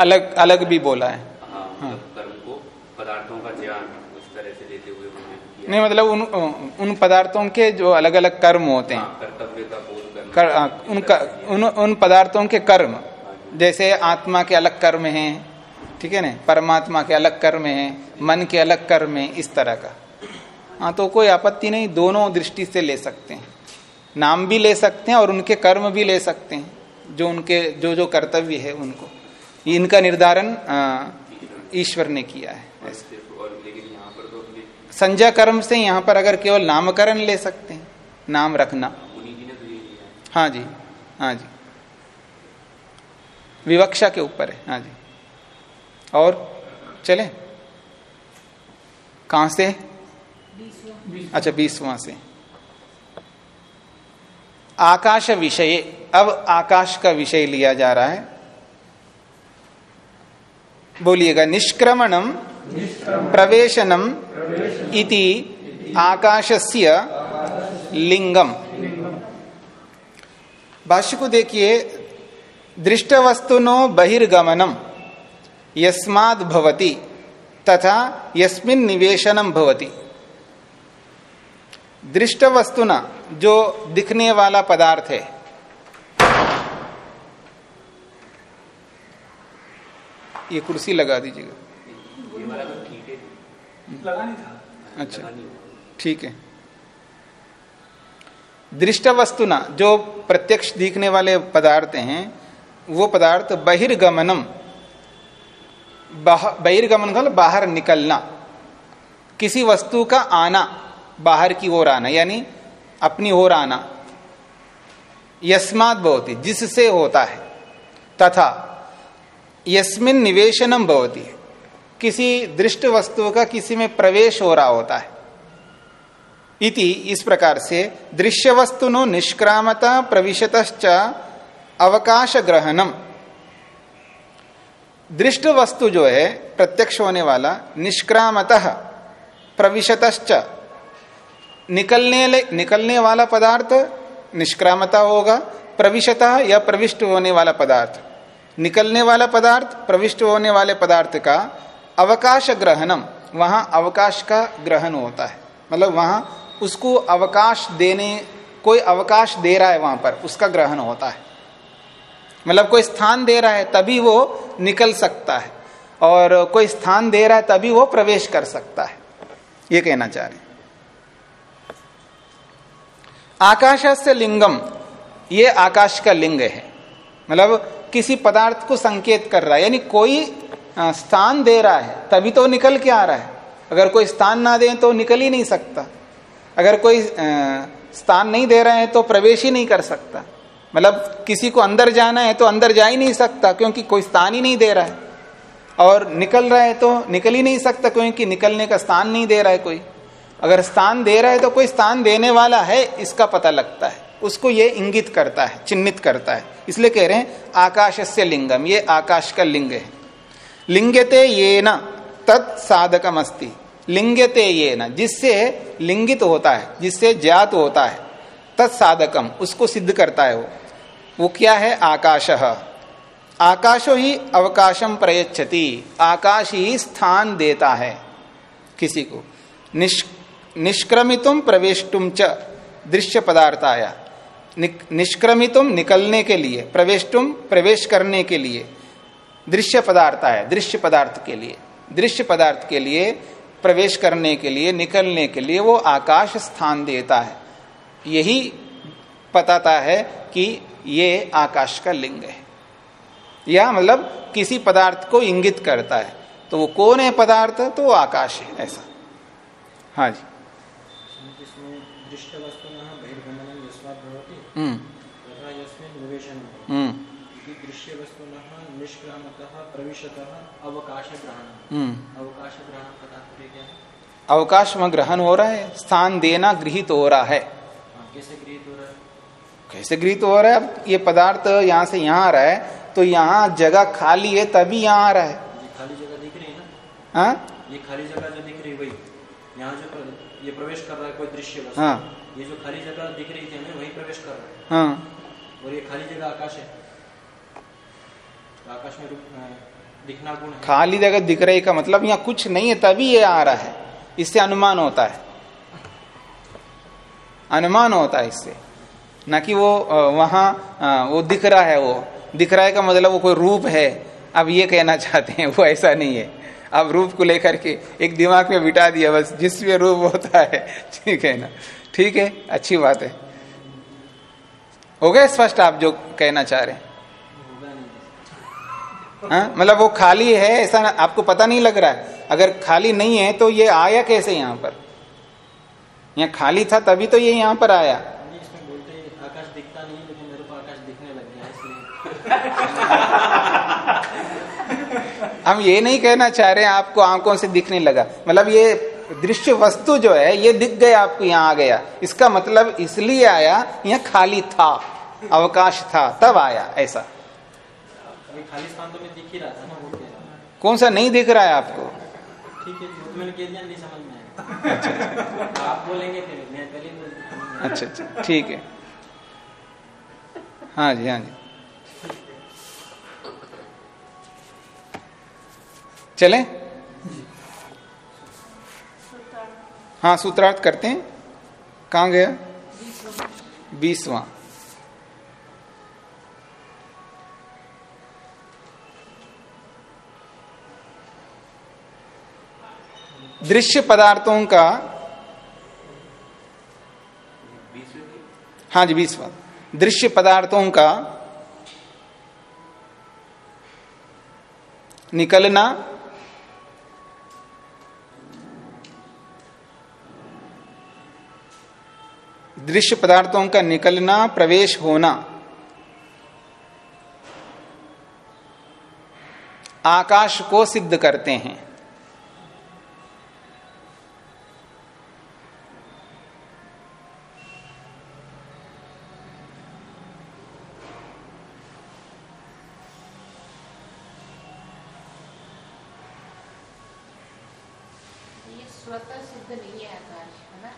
अलग अलग भी बोला है। हाँ मतलब कर्म को पदार्थों का ज्ञान उस तरह से लेते हुए उन्होंने नहीं मतलब उन उन पदार्थों के जो अलग अलग कर्म होते हैं। हाँ, कर्तव्य का बोध। कर, उनका उन उन पदार्थों के कर्म जैसे आत्मा के अलग कर्म हैं ठीक है ना? परमात्मा के अलग कर्म हैं मन के अलग कर्म हैं इस तरह का। हाँ तो कोई आपत्ति नहीं दोनों दृष्टि से ले सकते हैं। नाम भी ले सकते हैं और उनके कर्म भी ले सकते हैं जो उनके जो जो कर्तव्य है उनको। इनका निर्धारण ईश्वर ने किया है अपने संज्ञा कर्म से यहाँ पर अगर केवल नामकरण ले सकते हैं नाम रखना उन्हीं जी ने तो ये लिया है जी हाँ जी। विवक्षा के ऊपर है हाँ जी। और चले? कहाँ से? अच्छा बीसवां से। आकाश विषय, अब आकाश का विषय लिया जा रहा है। बोलिएगा निष्क्रमणम प्रवेशनम इति आकाशस्य लिंगम भाष्य को देखिए दृष्ट वस्तुनो बहिर्गमनम यस्माद भवति तथा यस्मिन निवेशनम भवति। दृष्ट वस्तुना जो दिखने वाला पदार्थ है। ये कुर्सी लगा दीजिएगा। तो ठीक लगा नहीं था अच्छा ठीक है। दृष्ट वस्तु ना जो प्रत्यक्ष दिखने वाले पदार्थ हैं, वो पदार्थ बहिर्गमनम बहिर्गमन का बाहर निकलना, किसी वस्तु का आना, बाहर की ओर आना, यानी अपनी ओर आना यस्मात भवती, जिससे होता है, तथा यस्मिन निवेशनम भवती, किसी दृष्ट वस्तु का किसी में प्रवेश हो रहा होता है। इति इस प्रकार से दृश्य वस्तुनो निष्क्रामता प्रविशत अवकाश ग्रहणम दृष्ट वस्तु जो है, प्रत्यक्ष होने वाला, निष्क्रामत प्रविशत निकलने निकलने वाला पदार्थ निष्क्रामता होगा, प्रविशता या प्रविष्ट होने वाला पदार्थ। निकलने वाला पदार्थ, प्रविष्ट होने वाले पदार्थ का अवकाश ग्रहणम वहाँ अवकाश का ग्रहण होता है। मतलब वहाँ उसको अवकाश देने, कोई अवकाश दे रहा है वहाँ पर, उसका ग्रहण होता है। मतलब कोई स्थान दे रहा है तभी वो निकल सकता है, और कोई स्थान दे रहा है तभी वो प्रवेश कर सकता है। ये कहना चाह रहे आकाश से लिंगम, ये आकाश का लिंग है। मतलब किसी पदार्थ को संकेत कर रहा है, यानी कोई स्थान दे रहा है, तभी तो निकल के आ रहा है। अगर कोई स्थान ना दे तो निकल ही नहीं सकता। अगर कोई स्थान नहीं दे रहे हैं तो प्रवेश ही नहीं कर सकता। मतलब किसी को अंदर जाना है तो अंदर जा ही नहीं सकता, क्योंकि कोई स्थान ही नहीं दे रहा है। और निकल रहा है तो निकल ही नहीं सकता, क्योंकि निकलने का स्थान नहीं दे रहा है कोई। अगर स्थान दे रहा है तो कोई स्थान देने वाला है, इसका पता लगता है। उसको ये इंगित करता है, चिन्हित करता है। इसलिए कह रहे हैं आकाश से लिंगम, ये आकाश का लिंग है। लिंगते ये न तत्साधकम अस्ति लिंगते ये न जिससे लिंगित होता है, जिससे ज्ञात होता है, तत्साधकम, उसको सिद्ध करता है वो। वो क्या है? आकाश। आकाशो ही अवकाशम प्रयच्छति, आकाश ही स्थान देता है किसी को। निष् निष्क्रमितुम प्रवेशुम च दृश्य पदार्थ आया निष्क्रमितुम निकलने के लिए प्रवेशुम प्रवेश करने के लिए दृश्य पदार्थ आया दृश्य पदार्थ के लिए। दृश्य पदार्थ के लिए प्रवेश करने के लिए निकलने के लिए वो आकाश स्थान देता है। यही पताता है कि ये आकाश का लिंग है। या मतलब किसी पदार्थ को इंगित करता है। तो वो कौन है पदार्थ? तो वो आकाश है ऐसा। हाँ जी। हम्म। हम्म। दृश्य वस्तुनः निष्क्रामतः प्रविशतः अवकाश ग्रहणम् हम्म। अवकाश ग्रहण का तात्पर्य क्या है अवकाश में ग्रहण हो रहा है स्थान देना गृहित हो रहा है। कैसे गृहित हो रहा है? कैसे गृहित हो रहा है? अब ये पदार्थ यहाँ से यहाँ आ रहा है तो यहाँ जगह खाली है तभी यहाँ आ रहा है। खाली जगह दिख रही है ना? हाँ? ये खाली जगह जो दिख रही वही। यहाँ जो प्र- ये प्रवेश कर रहा है कोई दृश्य हाँ। ये जो खाली जगह दिख रही थी हमें वही प्रवेश कर रहा है। हाँ। और ये खाली जगह आकाश है। आकाश में रूप- दिखना गुण है। खाली जगह दिख रही का मतलब यहाँ कुछ नहीं है तभी ये आ रहा है। इससे अनुमान होता है। अनुमान होता है इससे। ना कि वो वहाँ वो दिख रहा है वो। दिख रहा है का मतलब वो कोई रूप है। अब ये कहना चाहते हैं, वो ऐसा नहीं है। अब रूप को लेकर के एक दिमाग में बिठा दिया, बस जिसमें रूप होता है, ठीक है ना? ठीक है, अच्छी बात है। हो गया स्पष्ट आप जो कहना चाह रहे हाँ? मतलब वो खाली है ऐसा आपको पता नहीं लग रहा है। अगर खाली नहीं है तो ये आया कैसे यहाँ पर? यहाँ खाली था तभी तो ये यहाँ पर आया। हैं, हम ये नहीं कहना चाह रहे हैं आपको आँखों से दिखने लगा। मतलब ये दृश्य वस्तु जो है ये दिख गया आपको यहाँ आ गया। इसका मतलब इसलिए आया यहाँ खाली था अवकाश था तब आया ऐसा। खाली स्थान तो मैं दिख ही रहा था ना वो। कौन सा नहीं दिख रहा है आपको? ठीक है तो मैंने कह दिया नहीं समझ में आया। आप बोलेंगे फिर मैं पहले बोल अच्छा अच्छा ठीक है। हाँ जी हाँ जी। चले? हाँ सूत्रार्थ करते हैं। कहाँ गया? बीसवां। दृश्य पदार्थों का हाँ जी बीसवा दृश्य पदार्थों का निकलना, दृश्य पदार्थों का निकलना, प्रवेश होना, आकाश को सिद्ध करते हैं।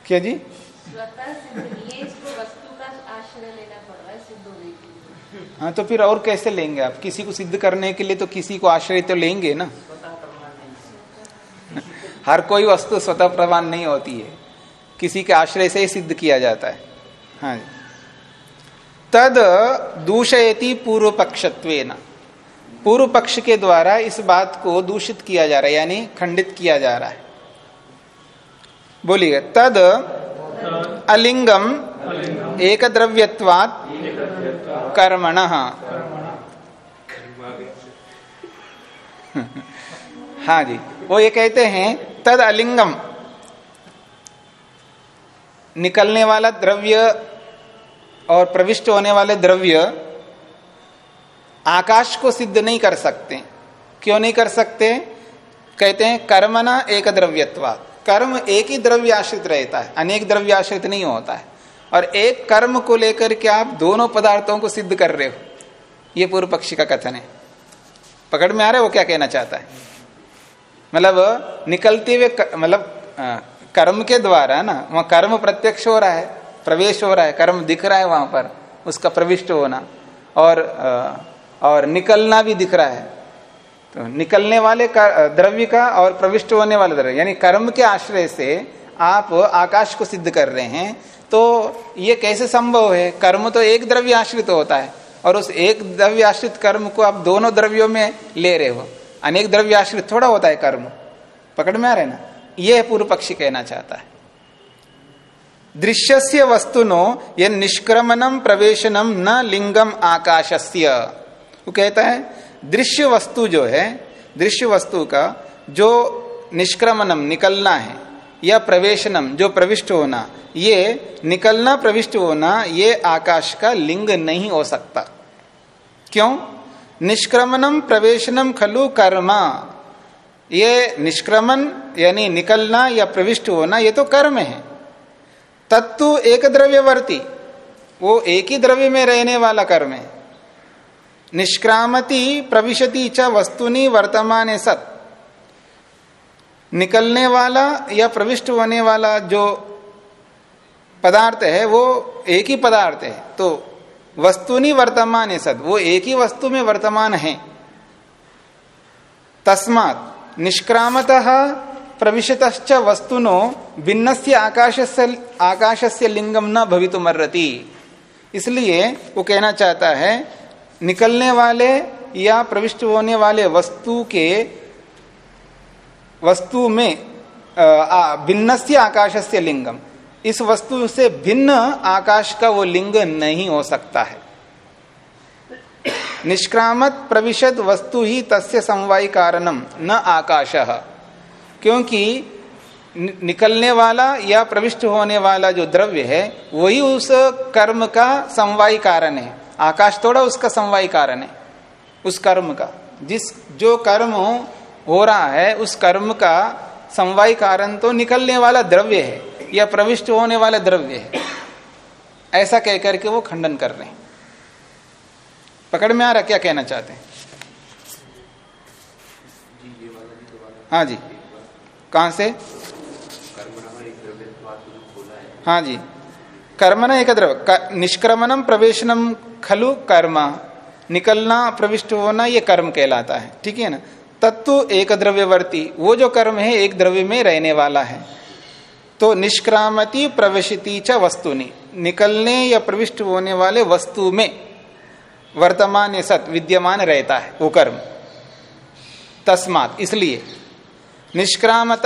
के लिए हाँ तो फिर और कैसे लेंगे आप? किसी को सिद्ध करने के लिए तो किसी को आश्रय तो लेंगे ना। स्वतः प्रमाण नहीं हर कोई वस्तु स्वतः प्रमाण नहीं होती है। किसी के आश्रय से ही सिद्ध किया जाता है। हाँ जी। तद दूषयति पूर्व पक्षत्वेन पूर्व पक्ष के द्वारा इस बात को दूषित किया जा रहा है यानी खंडित किया जा रहा है। बोलिए, तद अलिंगम एक द्रव्यवाद कर्मण। हाँ जी, वो ये कहते हैं, तद अलिंगम निकलने वाला द्रव्य और प्रविष्ट होने वाले द्रव्य आकाश को सिद्ध नहीं कर सकते। क्यों नहीं कर सकते? कहते हैं कर्मना एक द्रव्यत्वाद कर्म एक ही द्रव्य आश्रित रहता है, अनेक द्रव्य आश्रित नहीं होता है। और एक कर्म को लेकर के आप दोनों पदार्थों को सिद्ध कर रहे हो। ये पूर्व पक्षी का कथन है। पकड़ में आ रहा है, वो क्या कहना चाहता है? मतलब निकलते हुए मतलब कर्म के द्वारा ना, वहाँ कर्म प्रत्यक्ष हो रहा है, प्रवेश हो रहा है, कर्म दिख रहा है वहाँ पर, उसका प्रविष्ट होना, और और निकलना भी दिख रहा है। तो निकलने वाले द्रव्य का और प्रविष्ट होने वाले द्रव्य, यानी कर्म के आश्रय से आप आकाश को सिद्ध कर रहे हैं तो ये कैसे संभव है? कर्म तो एक द्रव्य आश्रित होता है, और उस एक द्रव्य आश्रित कर्म को आप दोनों द्रव्यों में ले रहे हो। अनेक द्रव्य आश्रित थोड़ा होता है कर्म। पकड़ में आ रहे ना? यह पूर्व पक्षी कहना चाहता है। दृश्य दृश्यस्य वस्तुनो ये निष्क्रमणम प्रवेशनम न लिंगम आकाशस्य। वो कहता है दृश्य वस्तु जो है दृश्य वस्तु का जो निष्क्रमणम, निकलना है, या प्रवेशनम, जो प्रविष्ट होना, ये निकलना, प्रविष्ट होना, ये आकाश का लिंग नहीं हो सकता। क्यों? निष्क्रमणम, प्रवेशनम खलु कर्मा। ये निष्क्रमण, यानी निकलना या प्रविष्ट होना, ये तो कर्म है। तत्व एक द्रव्यवर्ती, वो एक ही द्रव्य में रहने वाला कर्म है। निष्क्रामति प्रविशति च वस्तुनि वर्तमान सत। निकलने वाला या प्रविष्ट होने वाला जो पदार्थ है, वो एक ही पदार्थ है। तो वस्तु नहीं वर्तमान है वो एक ही वस्तु में वर्तमान है। तस्मात निष्क्रामत प्रविशत वस्तुनो भिन्न से आकाश से आकाश से लिंगम न भवितुमर्रति इसलिए वो कहना चाहता है निकलने वाले या प्रविष्ट होने वाले वस्तु के, वस्तु में भिन्न से आकाश से लिंगम। इस वस्तु से भिन्न आकाश का वो लिंग नहीं हो सकता है। निष्क्रामत प्रविशद वस्तु ही तस्य समवाय कारणम, न आकाश। क्योंकि निकलने वाला या प्रविष्ट होने वाला जो द्रव्य है, वही उस कर्म का समवाय कारण है। आकाश थोड़ा उसका समवाय कारण है, उस कर्म का। जिस, जो कर्म हो रहा है, उस कर्म का समवाय कारण तो निकलने वाला द्रव्य है, या प्रविष्ट होने वाला द्रव्य है। ऐसा कह करके वो खंडन कर रहे हैं। पकड़ में आ रहा क्या कहना चाहते हैं? हाँ जी। कहा से? हाँ जी। कर्म न एक द्रव निष्क्रमणम प्रवेशनम खलु कर्म। निकलना प्रविष्ट होना ये कर्म कहलाता है। ठीक है ना? तत्व एक द्रव्यवर्ती वो जो कर्म है, एक द्रव्य में रहने वाला है। तो निष्क्रामती प्रवेशिती च वस्तुनि। निकलने या प्रविष्ट होने वाले वस्तु में वर्तमान सत विद्यमान रहता है, वो कर्म। तस्मात, इसलिए निष्क्रामत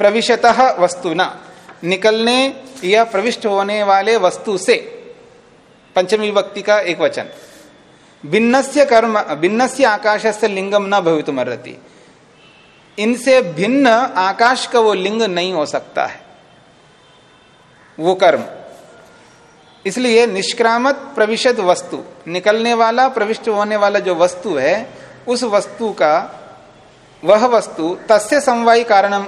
प्रविशत वस्तु न निकलने या प्रविष्ट होने वाले वस्तु से पंचमी विभक्ति का एक वचन। भिन्नस्य कर्म, भिन्नस्य आकाश से लिंगम न भवितुमर्रति इनसे भिन्न आकाश का वो लिंग नहीं हो सकता है। वो कर्म। इसलिए निष्क्रामत प्रविशद वस्तु, निकलने वाला, प्रविष्ट होने वाला जो वस्तु है, उस वस्तु का, वह वस्तु तस्य समवाय कारणम,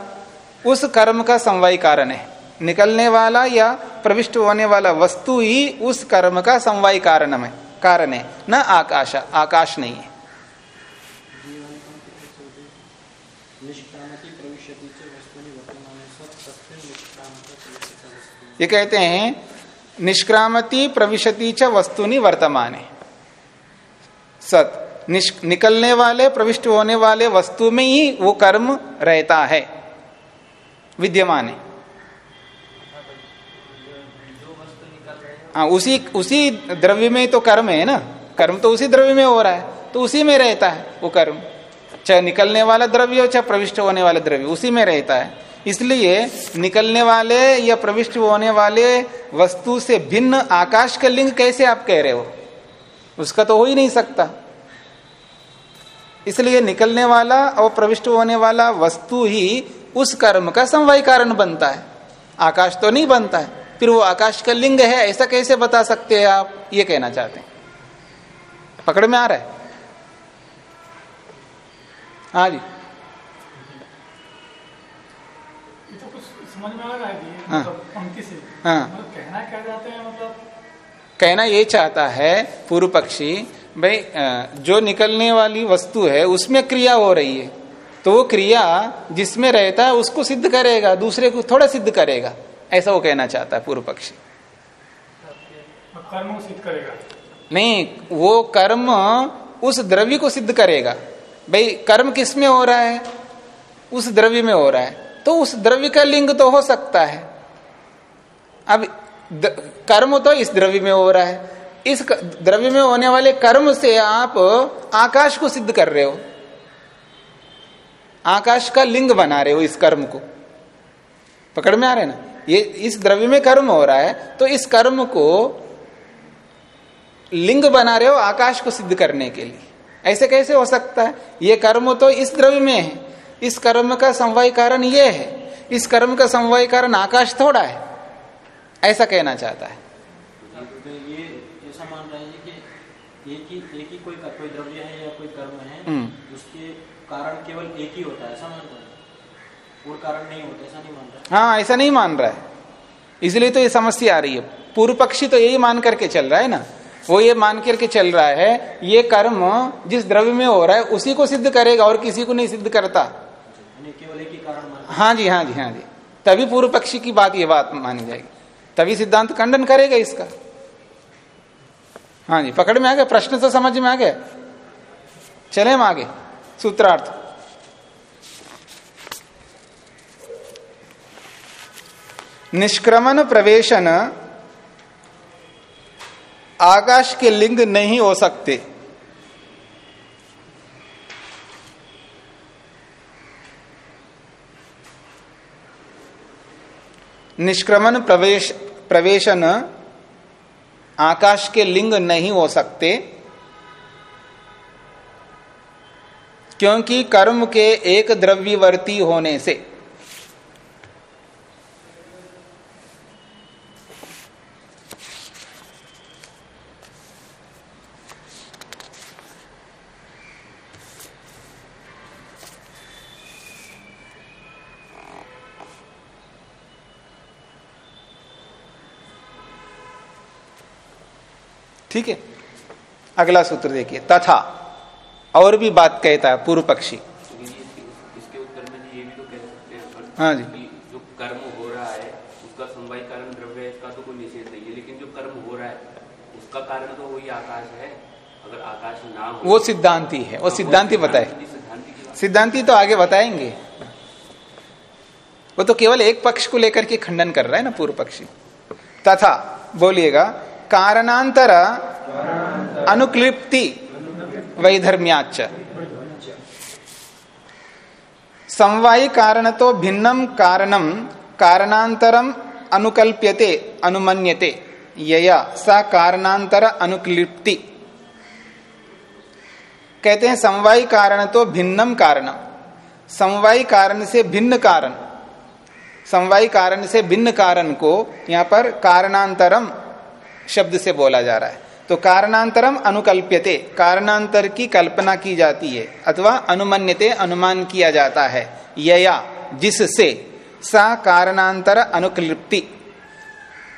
उस कर्म का समवाय कारण है। निकलने वाला या प्रविष्ट होने वाला वस्तु ही उस कर्म का समवाय कारण है कारण है न आकाश आकाश नहीं है। ये कहते हैं निष्क्रामती प्रविशति च वस्तुनि वर्तमान। है सत निकलने वाले प्रविष्ट होने वाले वस्तु में ही वो कर्म रहता है विद्यमान है। हाँ उसी उसी द्रव्य में तो कर्म है ना? कर्म तो उसी द्रव्य में हो रहा है तो उसी में रहता है वो कर्म। चाहे निकलने वाला द्रव्य हो, चाहे प्रविष्ट होने वाला द्रव्य, उसी में रहता है। इसलिए निकलने वाले या प्रविष्ट होने वाले वस्तु से भिन्न आकाश का लिंग कैसे आप कह रहे हो? उसका तो हो ही नहीं सकता। इसलिए निकलने वाला और प्रविष्ट होने वाला वस्तु ही उस कर्म का समवाय कारण बनता है। आकाश तो नहीं बनता है। फिर वो आकाश का लिंग है ऐसा कैसे बता सकते हैं आप? ये कहना चाहते हैं। पकड़ में आ रहा है? हाँ जी। समझ में आ रहा है हाँ। मतलब हाँ। मतलब कहना क्या चाहते हैं मतलब? कहना ये चाहता है पूर्व पक्षी भाई जो निकलने वाली वस्तु है उसमें क्रिया हो रही है। तो वो क्रिया जिसमें रहता है उसको सिद्ध करेगा दूसरे को थोड़ा सिद्ध करेगा। ऐसा वो कहना चाहता है पूर्व पक्षी। कर्म सिद्ध करेगा। नहीं वो कर्म उस द्रव्य को सिद्ध करेगा। भाई कर्म किसमें हो रहा है? उस द्रव्य में हो रहा है। तो उस द्रव्य का लिंग तो हो सकता है। अब द- कर्म तो इस द्रव्य में हो रहा है। इस द्रव्य में होने वाले कर्म से आप आकाश को सिद्ध कर रहे हो। आकाश का लिंग बना रहे हो इस कर्म को। पकड़ में आ रहे ना? ये इस द्रव्य में कर्म हो रहा है तो इस कर्म को लिंग बना रहे हो आकाश को सिद्ध करने के लिए। ऐसे कैसे हो सकता है? ये कर्म तो इस द्रव्य में है। इस कर्म का समवाय कारण ये है। इस कर्म का समवाय कारण आकाश थोड़ा है। ऐसा कहना चाहता है। तो ये ऐसा मान रहे हैं कि एक ही एक ही कोई कोई द्रव्य है या कोई कर्म है हम्म। उसके कारण केवल एक ही होता है ऐसा रहे कारण नहीं होता ऐसा नहीं मान रहे हाँ ऐसा नहीं मान रहा है। इसलिए तो ये समस्या आ रही है। पूर्व पक्षी तो यही मान करके चल रहा है ना। वो ये मान करके चल रहा है ये कर्म जिस द्रव्य में हो रहा है उसी को सिद्ध करेगा और किसी को नहीं सिद्ध करता। ही हाँ। जी हाँ जी हाँ जी। तभी पूर्व पक्षी की बात ये बात मानी जाएगी। तभी सिद्धांत खंडन करेगा इसका। हाँ जी पकड़ में आ गया? प्रश्न तो समझ में आ गया? चले हम आगे। सूत्रार्थ। निष्क्रमण प्रवेशन आकाश के लिंग नहीं हो सकते। निष्क्रमण प्रवेश प्रवेशन आकाश के लिंग नहीं हो सकते। क्योंकि कर्म के एक द्रव्यवर्ती होने से ठीक है? अगला सूत्र देखिए तथा और भी बात कहता है पूर्व पक्षी। इसके- इसके उत्तर में ये भी तो कह सकते हैं हाँ जी। जो कर्म हो रहा है उसका समवाय कारण द्रव्य है इसका तो कोई निषेध नहीं है लेकिन जो कर्म हो रहा है उसका कारण तो वही आकाश है अगर आकाश ना हो। वो सिद्धांति है वो सिद्धांति बताए। सिद्धांति की बात। सिद्धांति तो आगे बताएँगे। वो तो केवल एक पक्ष को लेकर के खंडन कर रहा है ना पूर्व पक्षी। तथा बोलिएगा कारणांतर अनुक्लिप्ति वैधर्म्याच समवायी कारण तो भिन्नम कारणम कारणांतरम अनुकल्प्यते, अनुमन्यते। यया, सा कारणांतर अनुक्लिप्ति। कहते हैं समवायी कारण तो भिन्नम कारणम समवायी कारण से भिन्न कारण। समवायी कारण से भिन्न कारण को यहाँ पर कारणांतरम शब्द से बोला जा रहा है। तो कारणांतरम अनुकल्प्यते कारणांतर की कल्पना की जाती है अथवा अनुमन्यते अनुमान किया जाता है यया जिससे सा कारणांतर अनुक्लिप्ति।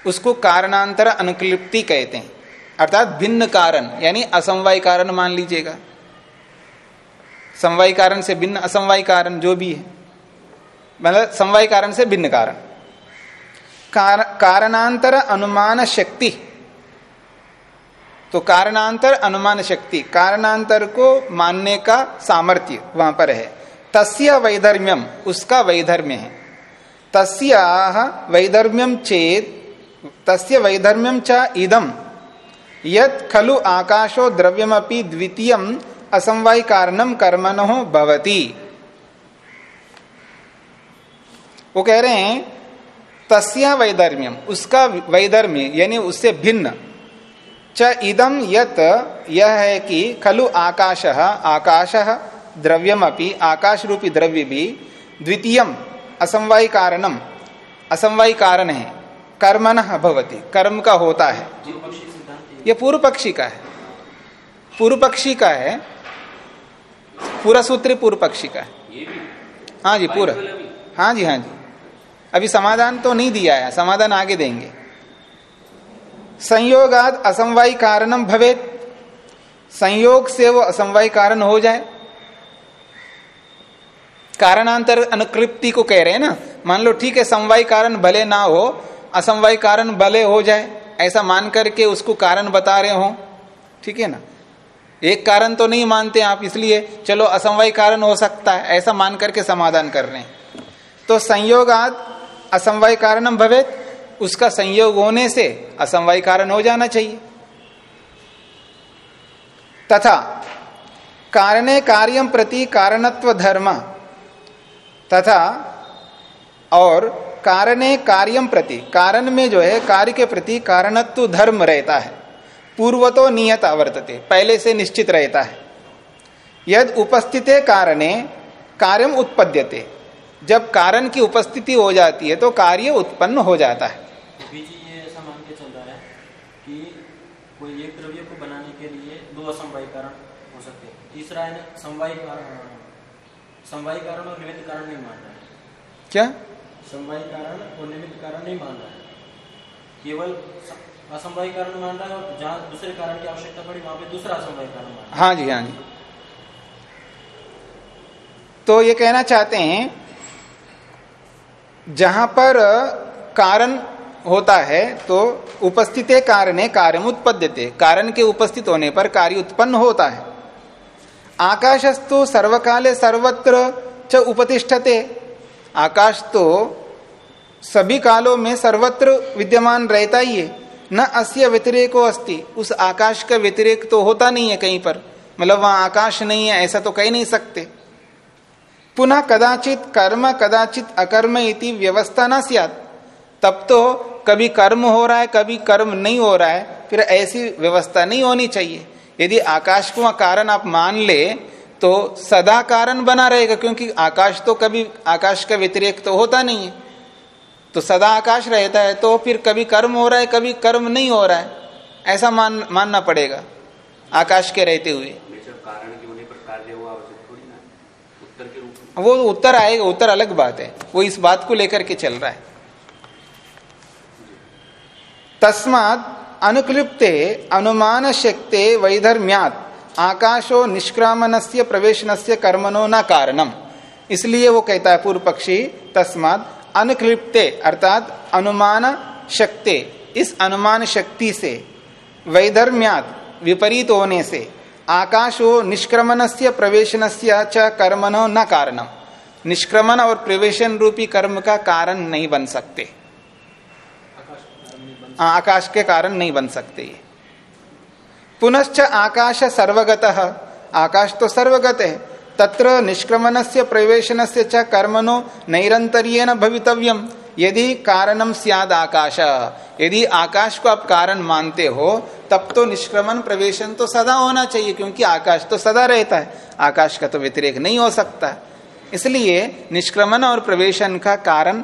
उसको कारणांतर अनुक्लिप्ति कहते हैं। अर्थात भिन्न कारण यानी असमवाय कारण मान लीजिएगा। समवाय कारण से भिन्न असमवाय कारण जो भी है। मतलब समवाय कारण से भिन्न कारण। कार, कारणांतर अनुमान शक्ति। तो कारणांतर अनुमान शक्ति, कारणांतर को मानने का सामर्थ्य वहाँ पर है। तस्य वैधर्म्यम, उसका वैधर्म्य है। तस्य वैधर्म्यम चेत, तस्य वैधर्म्यम च इदम। यत खलु आकाशो द्रव्यमपि द्वितीयम असमवाय कारणम कर्मणो भवति। वो कह रहे हैं, तस्या वैधर्म्यम, उसका वैधर्म्य, यानी उससे भिन्न। च इदम यत यह है कि खलु आकाश आकाश द्रव्यमपि आकाश रूपी द्रव्य भी द्वितीयम असमवाय कारणम असमवाय कारण है। कर्मण भवति, कर्म का होता है। यह पूर्व पक्षी का है। पूर्व पक्षी का है। पूरा सूत्र पूर्व पक्षी का है। हाँ जी, पूरा। हाँ जी हाँ जी। अभी समाधान तो नहीं दिया है, समाधान आगे देंगे। संयोगाद असमवाय कारणम भवेत। संयोग से वो असमवाय कारण हो जाए। कारणांतर अनुकृप्ति को कह रहे हैं ना, मान लो ठीक है, समवाय कारण भले ना हो, असमवाय कारण भले हो जाए, ऐसा मान करके उसको कारण बता रहे हो, ठीक है ना? एक कारण तो नहीं मानते आप, इसलिए चलो असमवाय कारण हो सकता है, ऐसा मान करके समाधान कर रहे हैं। तो संयोगाद असमवाय कारणम भवेत। उसका संयोग होने से असमवाय कारण हो जाना चाहिए। तथा कारणे कार्यम प्रति कारणत्व धर्म तथा और कारणे कार्यम प्रति, कारण में जो है, कार्य के प्रति कारणत्व धर्म रहता है। पूर्वतो नियत आवर्तते पहले से निश्चित रहता है। यद उपस्थिते कारणे कार्यम उत्पद्यते। जब कारण की उपस्थिति हो जाती है तो कार्य उत्पन्न हो जाता है। तो बीजी ये ऐसा मान के चल रहा है कि कोई एक द्रव्य को बनाने के लिए दो असमवाय कारण हो सकते हैं। तीसरा है ना समवाय कारण समवाय कारण और निमित्त कारण नहीं मान रहा है। क्या? समवाय कारण और निमित्त कारण नहीं मान रहा है। केवल कारण मान रहा है और जहाँ दूसरे कारण की आवश्यकता पड़ी वहाँ पे दूसरा असंभवी कारण मान रहा हाँ जी हाँ जी। तो ये कहना चाहते हैं जहाँ पर कारण होता है तो उपस्थित कारण कार्य उत्पद्यते। कारण के उपस्थित होने पर कार्य उत्पन्न होता है। आकाशस्तु सर्वकाले सर्वत्र च उपतिष्ठते। आकाश तो सभी कालों में सर्वत्र विद्यमान रहता ही है। न अस्य व्यतिरेको अस्ति। उस आकाश का व्यतिरेक तो होता नहीं है कहीं पर। मतलब वहाँ आकाश नहीं है, ऐसा तो कह नहीं सकते। पुनः कदाचित कर्म, कदाचित अकर्म इति व्यवस्था ना सियात। तब तो कभी कर्म हो रहा है, कभी कर्म नहीं हो रहा है, फिर ऐसी व्यवस्था नहीं होनी चाहिए। यदि आकाश को कारण आप मान ले तो सदा कारण बना रहेगा, क्योंकि आकाश तो कभी, आकाश का व्यतिरेक तो होता नहीं है। तो सदा आकाश रहता है तो फिर कभी कर्म हो रहा है, कभी कर्म नहीं हो रहा है। ऐसा मान, मानना पड़ेगा, आकाश के रहते हुए हमेशा कारण के होने पर कार्य हुआ आवश्यक थोड़ी ना है। उत्तर के रूप में वो उत्तर आएगा, उत्तर अलग बात है। वो इस बात को लेकर के चल रहा है। तस्मात अनुक्लिप्ते अनुमान शक्ते वैधर्म्यात, आकाशो निष्क्रामन से प्रवेशन से कर्मणो न कारणम। इसलिए वो कहता है, पूर्व पक्षी, तस्मात अनुक्लिप्ते, अर्थात अनुमान शक्ति इस अनुमान शक्ति से, वैधर्म्यात, विपरीत होने से आकाशो निष्क्रमण से प्रवेशन च कर्मणो न कारणम। निष्क्रमण और प्रवेशन रूपी कर्म का कारण नहीं बन सकते। आकाश के कारण नहीं बन सकते पुनश्च आकाश सर्वगत, आकाश तो सर्वगत है, तत्र निष्क्रमण से प्रवेशन से च कर्मणो नैरंतर्येण भवितव्यम। यदि कारणम सियाद आकाश, यदि आकाश को आप कारण मानते हो, तब तो निष्क्रमण प्रवेशन तो सदा होना चाहिए, क्योंकि आकाश तो सदा रहता है। आकाश का तो व्यतिरेक नहीं हो सकता। इसलिए निष्क्रमण और प्रवेशन का कारण,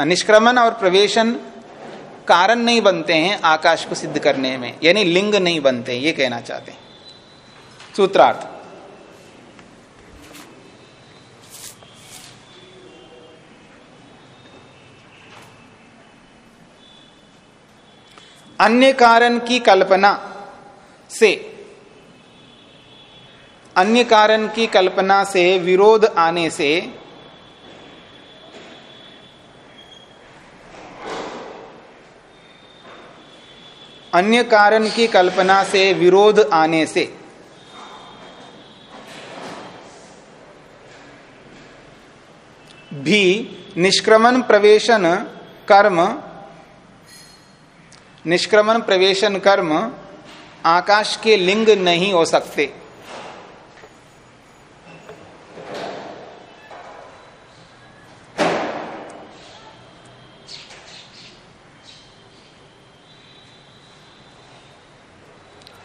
निष्क्रमण और प्रवेशन कारण नहीं बनते हैं आकाश को सिद्ध करने में, यानी लिंग नहीं बनते ये कहना चाहते हैं। सूत्रार्थ। अन्य कारण की कल्पना से, अन्य कारण की कल्पना से विरोध आने से, अन्य कारण की कल्पना से विरोध आने से, भी निष्क्रमण प्रवेशन कर्म निष्क्रमण, प्रवेशन, कर्म आकाश के लिंग नहीं हो सकते।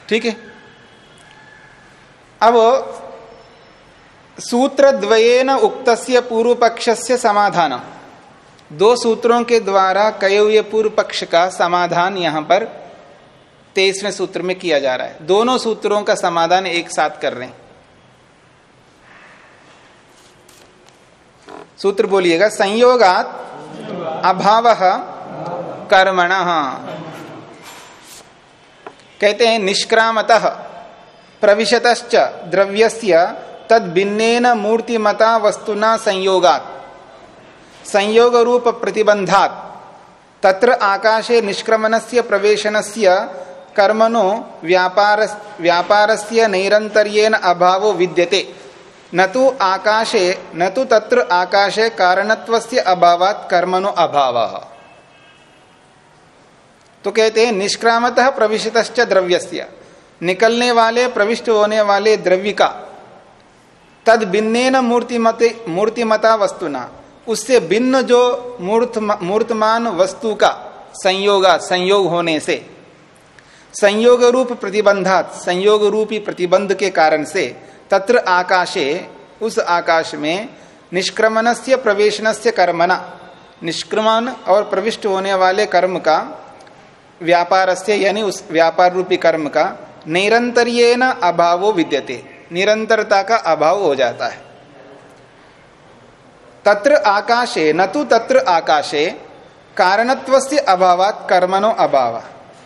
ठीक है? अब सूत्र द्वयेन उक्तस्य पूर्व पक्ष से समाधान दो सूत्रों के द्वारा कहे हुए पूर्व पक्ष का समाधान यहाँ पर तेईसवें सूत्र में किया जा रहा है। दोनों सूत्रों का समाधान एक साथ कर रहे हैं। सूत्र बोलिएगा, संयोगात अभाव कर्मण। कहते हैं, निष्क्रामत प्रविशत द्रव्यस्य तद भिन्नेन मूर्तिमता वस्तुना संयोगात। संयोग रूप प्रतिबंधात तत्र आकाशे निष्क्रमणस्य प्रवेशनस्य कर्मणो व्यापार व्यापारस्य नैरंतर्येण अभावो विद्यते। न तो आकाशे, न तो तत्र आकाशे कारणत्वस्य अभावात कर्मणो अभाव। तो कहते हैं, निष्क्रामतः प्रविशित द्रव्यस्य। निकलने वाले, प्रविष्ट होने वाले द्रव्य का तद भिन्नेन मूर्तिमते, मूर्तिमता वस्तुना। उससे भिन्न जो मूर्त मूर्तमान वस्तु का संयोग संयोग होने से, संयोग रूप प्रतिबंधात, संयोग रूपी प्रतिबंध के कारण से, तत्र आकाशे, उस आकाश में निष्क्रमण से प्रवेशन से कर्मना निष्क्रमण और प्रविष्ट होने वाले कर्म का व्यापार से यानी उस व्यापार रूपी कर्म का निरंतरियन अभावो विद्यते। निरंतरता का अभाव हो जाता है। तत्र आकाशे, न तो तत्र आकाशे कारणत्व से अभावात कर्मणो अभाव।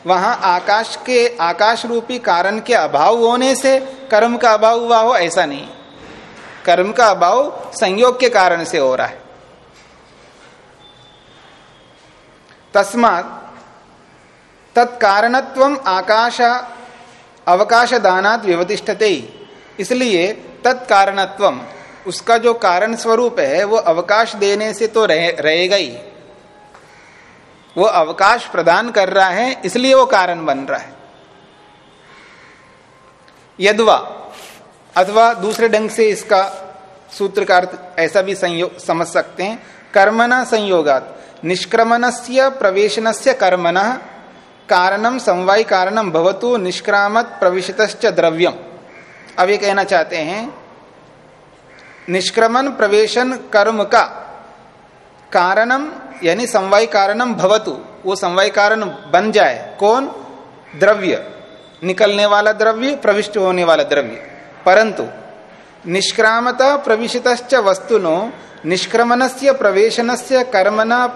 वहाँ आकाश के आकाश रूपी कारण के अभाव होने से कर्म का अभाव हुआ हो, ऐसा नहीं। कर्म का अभाव संयोग के कारण से हो रहा है। तस्मात तत्कारणत्व आकाश अवकाश दानात व्यवतिष्ठते इसलिए तत्कारणत्व उसका जो कारण स्वरूप है वो अवकाश देने से तो रहे, रहेगा ही। वो अवकाश प्रदान कर रहा है इसलिए वो कारण बन रहा है। यदवा अथवा दूसरे ढंग से इसका सूत्र का अर्थ ऐसा भी संयोग समझ सकते हैं। कर्मना संयोगात निष्क्रमण से प्रवेशन से कर्मण कारणम समवाय कारणम भवतु निष्क्रामत प्रविशत द्रव्यम। अब ये कहना चाहते हैं निष्क्रमण, प्रवेशन, कर्म का। कारणम, यानी समवाय कारणम भवतु। वो समवाय कारण बन जाए। कौन? द्रव्य। निकलने वाला द्रव्य, प्रविष्ट होने वाला द्रव्य। परंतु, निष्क्रामता प्रविशित वस्तुनो निष्क्रमण से प्रवेशन से कर्मणा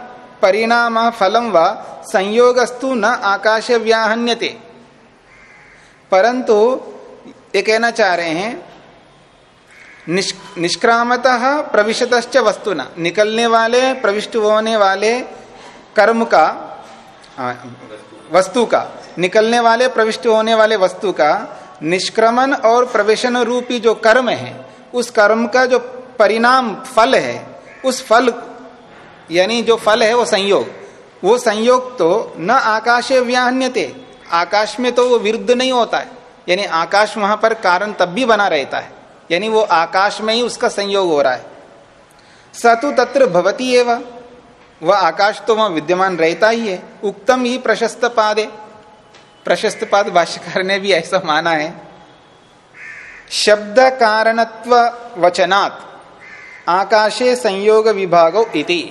परिणाम फलम व संयोगस्तु न आकाश व्याहन्यते परंतु, ये कहना चाह रहे हैं निष्क्रामत प्रविशत वस्तु न निकलने वाले, प्रविष्ट होने वाले कर्म का वस्तु का निकलने वाले, प्रविष्ट होने वाले वस्तु का निष्क्रमण और प्रवेशन रूपी जो कर्म है, उस कर्म का जो परिणाम फल है, उस फल, यानी जो फल है वो संयोग। वो संयोग तो न आकाशे व्याहन्यते। आकाश में तो वो विरुद्ध नहीं होता है। यानी आकाश वहाँ पर कारण तब भी बना रहता है। यानी वो आकाश में ही उसका संयोग हो रहा है। सतु तत्र भवती एवं। वह आकाश तो वहाँ विद्यमान रहता ही है। उक्तम ही प्रशस्त पादे। प्रशस्त पाद भाष्यकार ने भी ऐसा माना है। शब्द कारणत्व वचनात्। आकाशे संयोग विभागो इति।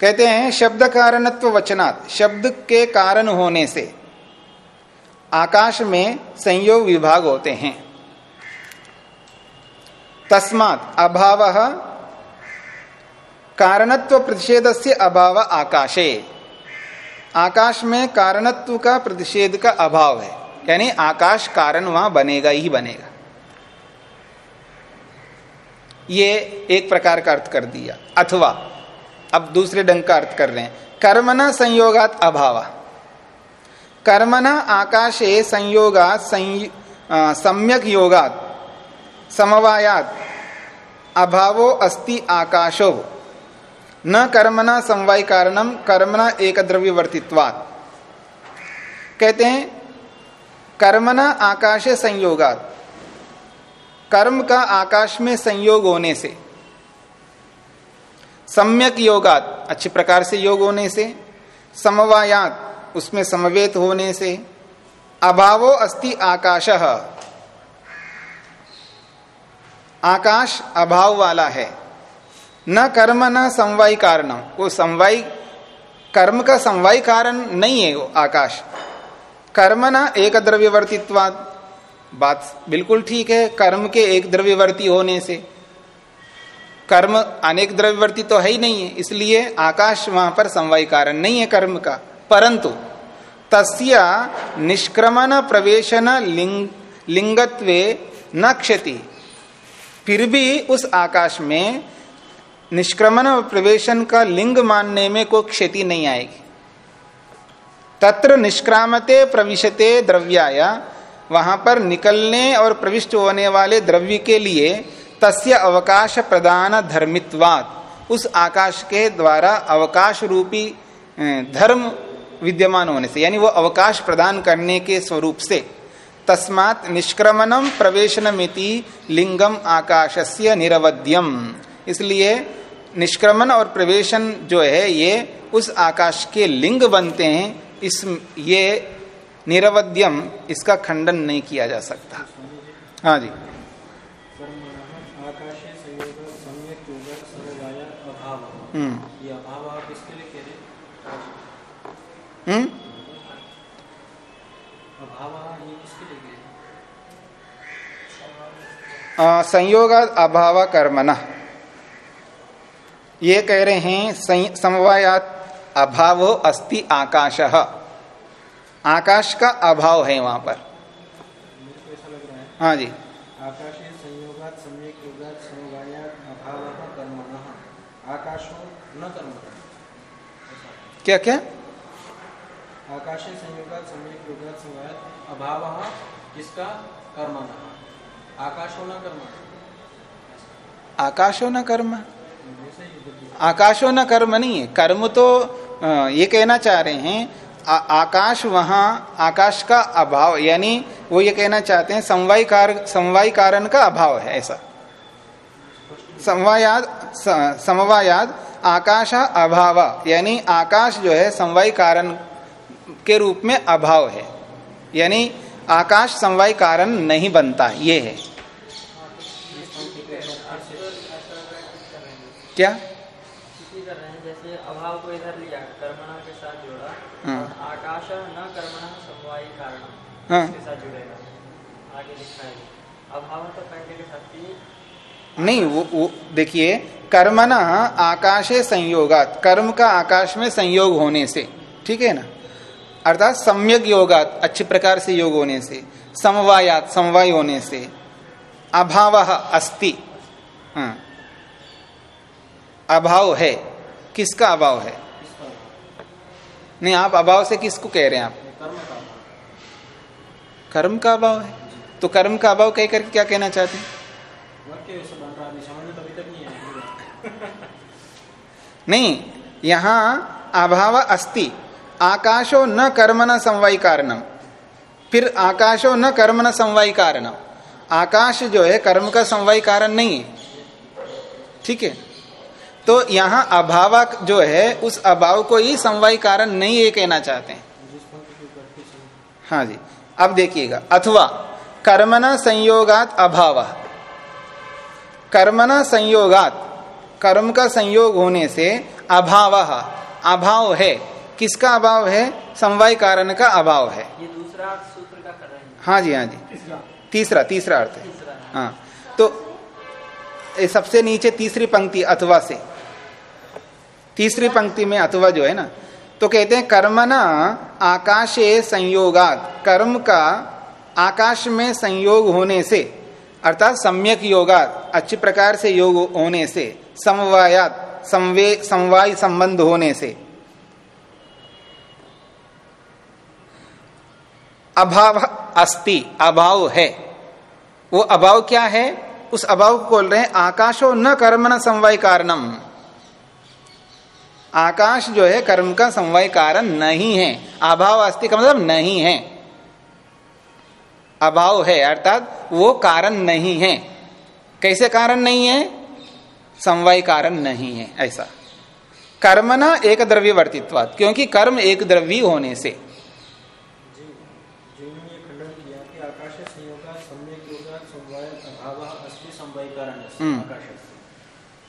कहते हैं शब्द कारणत्व वचनात्। शब्द के कारण होने से आकाश में संयोग विभाग होते हैं। तस्मात अभाव कारणत्व प्रतिषेध से अभाव आकाशे। आकाश में कारणत्व का प्रतिषेध का अभाव है। यानी आकाश कारण वहाँ बनेगा ही बनेगा। ये एक प्रकार का अर्थ कर दिया। अथवा, अब दूसरे ढंग का अर्थ कर रहे हैं। कर्मना संयोगात अभाव। कर्मना आकाशे संयोगात सम्यक योगात, समवायात अभावो अस्ति आकाशो। न कर्मणा समवाय कारणम कर्मणा एक द्रव्यवर्तित्वात कहते हैं, कर्मणा आकाश संयोगात। कर्म का आकाश में संयोग होने से। सम्यक योगात, अच्छे प्रकार से योग होने से। समवायात, उसमें समवेत होने से। अभावो अस्ति आकाश। आकाश अभाव वाला है। न कर्म, न समवाय कारण वो समवाय, कर्म का समवाय कारण नहीं है वो आकाश। कर्म न एक द्रव्यवर्तित्वाद बात बिल्कुल ठीक है, कर्म के एक द्रव्यवर्ती होने से। कर्म अनेक द्रव्यवर्ती तो है ही नहीं है, इसलिए आकाश वहाँ पर समवाय कारण नहीं है कर्म का। परंतु तस्या निष्क्रमण प्रवेशन लिंग, लिंगत्वे न क्षति। फिर भी उस आकाश में निष्क्रमण और प्रवेशन का लिंग मानने में कोई क्षति नहीं आएगी। तत्र निष्क्रामते प्रविशते द्रव्याया, वहाँ पर निकलने और प्रविष्ट होने वाले द्रव्य के लिए तस्य अवकाश प्रदान धर्मित्वाद उस आकाश के द्वारा अवकाश रूपी धर्म विद्यमान होने से, यानी वो अवकाश प्रदान करने के स्वरूप से तस्मात निष्क्रमणम प्रवेशनमिति लिंगम आकाशस्य निरवध्यम। इसलिए निष्क्रमण और प्रवेशन जो है ये उस आकाश के लिंग बनते हैं इस ये निरवध्यम इसका खंडन नहीं किया जा सकता। हाँ जी। अभाव हम्म। संयोग अभाव कर्मण। ये कह रहे हैं समवायात अभाव अस्ति आकाश। आकाश का अभाव है वहाँ पर। है हाँ जी। आकाशे आकाशो न कर्म क्या क्या? आकाशे संयोगात सम्यक योगात अभाव किसका? कर्म न कर्म आकाशो न कर्म कर्म नहीं है। कर्म तो ये कहना चाह रहे हैं आ, आकाश वहाँ आकाश का अभाव यानी वो ये कहना चाहते हैं समवाय कार समवाय कारण का अभाव है ऐसा। समवायाद समवायाद आकाश अभाव यानी आकाश जो है समवाय कारण के रूप में अभाव है। यानी आकाश समवाय कारण नहीं बनता ये है। क्या? जैसे अभाव को इधर लिया कर्मणा के साथ जोड़ा हाँ। आकाश न कर्मणा समवायी कारण हाँ। इसके साथ जुड़ेगा। आगे लिखा है अभाव तो पहले के साथ ही नहीं वो, वो देखिए कर्मना आकाशे संयोगात कर्म का आकाश में संयोग होने से ठीक है ना? अर्थात सम्यक योगात अच्छे प्रकार से योग होने से, समवायात समवाय होने से, अभाव अस्ति। हाँ। अभाव है। किसका अभाव है? नहीं, आप अभाव से किसको कह रहे हैं आप? कर्म का अभाव है। तो कर्म का अभाव कह करके क्या कहना चाहते हैं? नहीं, यहाँ अभाव अस्ति। आकाशो न कर्म न समवाय कारणम। फिर आकाशो न कर्म न समवाय कारणम। आकाश जो है, कर्म का समवाय कारण नहीं है। ठीक है? तो यहाँ अभाव जो है, उस अभाव को ही समवाय कारण नहीं ये कहना चाहते हैं। हाँ जी। अब देखिएगा। अथवा, कर्मण संयोगात अभाव। कर्मण संयोगात, कर्म का संयोग होने से अभाव अभाव है। किसका अभाव है? समवाय कारण का अभाव है। ये दूसरा सूत्र का कर रहे हैं। हाँ जी हाँ जी। तीसरा। तीसरा तीसरा अर्थ है। हाँ। तो ये सबसे नीचे तीसरी पंक्ति अथवा से। तीसरी पंक्ति में अथवा जो है ना तो कहते हैं कर्मना आकाशे संयोगात। कर्म का आकाश में संयोग होने से अर्थात सम्यक योगात अच्छी प्रकार से योग होने से समवायात संवे समवाय संबंध होने से अभाव अस्ति, अभाव है। वो अभाव क्या है? उस अभाव को बोल रहे हैं, आकाशो न कर्म न समवाय कारणम। आकाश जो है, कर्म का समवाय कारण नहीं है। अभाव अस्ति का मतलब नहीं है। अभाव है, अर्थात वो कारण नहीं है। कैसे कारण नहीं है? समवाय कारण नहीं है, ऐसा। कर्मना एक द्रव्य वर्तित्वात क्योंकि कर्म एक द्रव्य होने से जी जीव ने ये खंडन किया कि आकाश संयोगा सम्यक योगा समवाय अभाव अस्ति समवाय हम्म।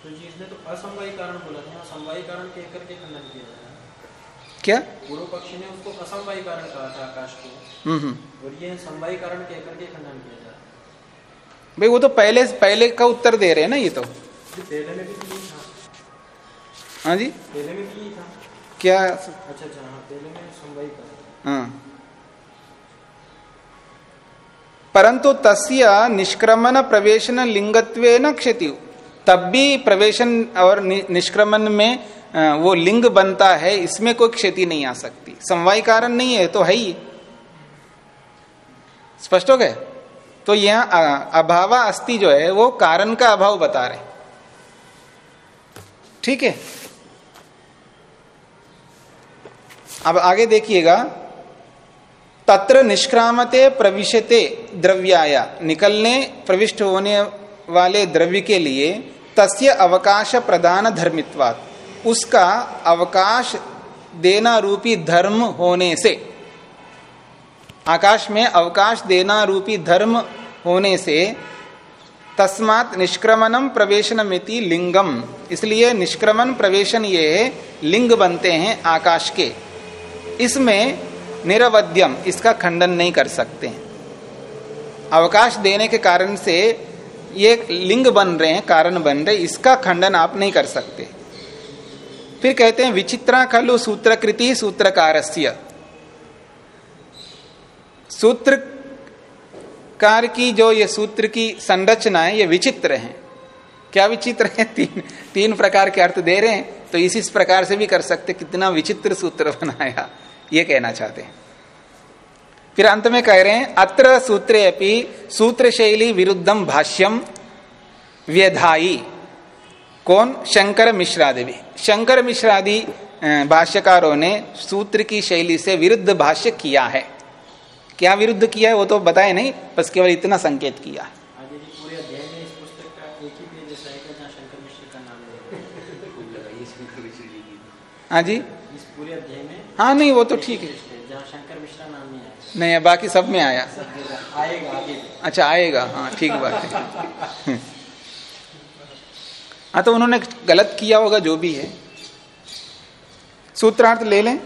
तो जी इसने तो असमवाय कारण बोला था कारण कह करके खंडन किया था। क्या? पूर्व पक्षी ने उसको असमवाय कारण कहा था आकाश को। हम्म हम्म। और ये समवाय कारण कह करके खंडन किया था। भाई वो तो पहले पहले का उत्तर दे रहे हैं ना ये तो। पहले में भी यही था। हाँ जी। पहले में भी यही था। क्या? अच्छा अच्छा हाँ पहले में समवाय कारण। हाँ। परंतु तस्य निष्क्रमण प्रवेशन लिंगत्व न क्षति। तब भी प्रवेशन और निष्क्रमण में वो लिंग बनता है, इसमें कोई क्षति नहीं आ सकती। समवाय कारण नहीं है तो है ही। स्पष्ट हो गए? तो यह अभावा अस्थि जो है, वो कारण का अभाव बता रहे ठीक है? अब आगे देखिएगा। तत्र निष्क्रामते प्रविशते द्रव्याया, निकलने प्रविष्ट होने वाले द्रव्य के लिए तस्य अवकाश प्रदान धर्मित्वात् उसका अवकाश देना रूपी धर्म होने से, आकाश में अवकाश देना रूपी धर्म होने से तस्मात निष्क्रमणम प्रवेशनमिति लिंगम। इसलिए निष्क्रमण प्रवेशन ये लिंग बनते हैं आकाश के। इसमें निरवध्यम, इसका खंडन नहीं कर सकते हैं। अवकाश देने के कारण से ये लिंग बन रहे हैं, कारण बन रहे इसका खंडन आप नहीं कर सकते। फिर कहते हैं, विचित्रा खलु सूत्रकृति सूत्रकारस्य। सूत्र कार की जो ये सूत्र की संरचना है, ये विचित्र है। क्या विचित्र है? तीन तीन प्रकार के अर्थ दे रहे हैं तो इसी प्रकार से भी कर सकते, कितना विचित्र सूत्र बनाया। ये कहना चाहते हैं। फिर अंत में कह रहे हैं अत्र सूत्रे अपनी सूत्र शैली विरुद्धम भाष्यम व्यधाई कौन? शंकर मिश्रा देवी शंकर मिश्रादि भाष्यकारों ने सूत्र की शैली से विरुद्ध भाष्य किया है। क्या विरुद्ध किया है वो तो बताए नहीं बस केवल इतना संकेत किया। है जी। हाँ नहीं, वो तो ठीक है। नहीं नहीं बाकी सब में आया। आएगा अच्छा आएगा। हाँ ठीक बात है। हाँ तो उन्होंने गलत किया होगा, जो भी है। सूत्रार्थ ले लें।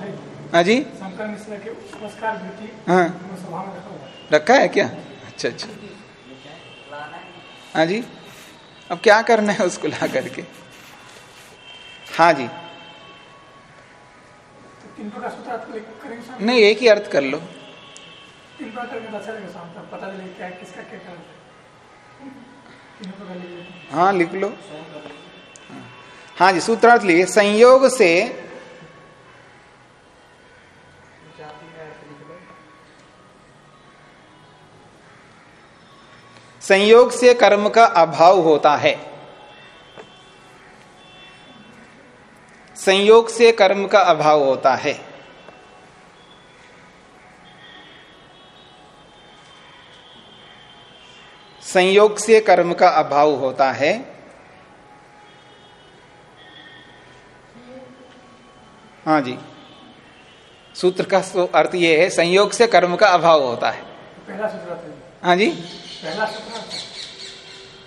है हाँ जी। शंकर मिश्र के हाँ है। रखा है क्या? अच्छा अच्छा। हाँ जी। अब क्या करना है उसको ला करके? हाँ जी। तो नहीं एक ही अर्थ कर लो। हैं। हाँ लिख लो। हाँ जी सूत्रार्थ लिए संयोग से संयोग से कर्म का अभाव होता है। संयोग से कर्म का अभाव होता है। संयोग से कर्म का अभाव होता है। हाँ जी। सूत्र का अर्थ यह है संयोग से कर्म का अभाव होता है। पहला सूत्रार्थ है। हाँ जी। पहला सूत्रार्थ है।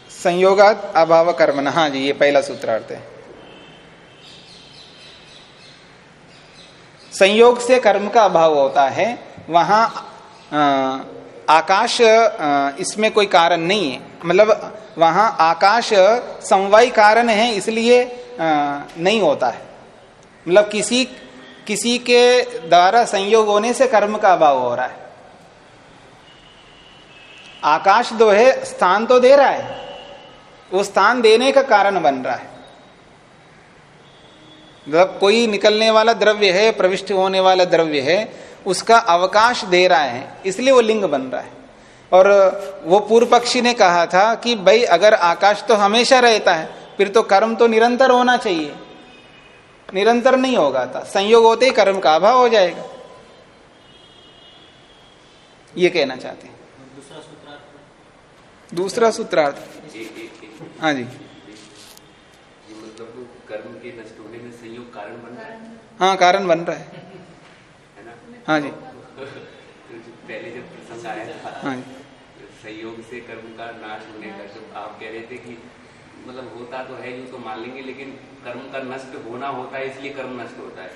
संयोगात अभाव कर्म हाँ जी ये पहला सूत्रार्थ है। संयोग से कर्म का अभाव होता है, वहाँ आकाश इसमें कोई कारण नहीं है। मतलब वहाँ आकाश समवाय कारण है, इसलिए नहीं होता है। मतलब किसी किसी के द्वारा संयोग होने से कर्म का अभाव हो रहा है। आकाश जो है, स्थान तो दे रहा है। वो स्थान देने का कारण बन रहा है। मतलब कोई निकलने वाला द्रव्य है प्रविष्ट होने वाला द्रव्य है उसका अवकाश दे रहा है इसलिए वो लिंग बन रहा है। और वो पूर्व पक्षी ने कहा था कि भाई अगर आकाश तो हमेशा रहता है फिर तो कर्म तो निरंतर होना चाहिए। निरंतर नहीं होगा था। संयोग होते ही कर्म का अभाव हो जाएगा। ये कहना चाहते हैं। दूसरा सूत्रार्थ। दूसरा सूत्रार्थ। हाँ जी। कर्म के नष्ट होने में संयोग कारण बन रहा है? हाँ कारण बन रहा है। है ना? हाँ जी। तो पहले जब प्रसंग आया था हाँ जी। संयोग से कर्म का नाश होने का जब आप कह रहे थे कि मतलब होता तो है यूँ तो मान लेंगे लेकिन कर्म का नष्ट होना होता है इसलिए कर्म नष्ट होता है।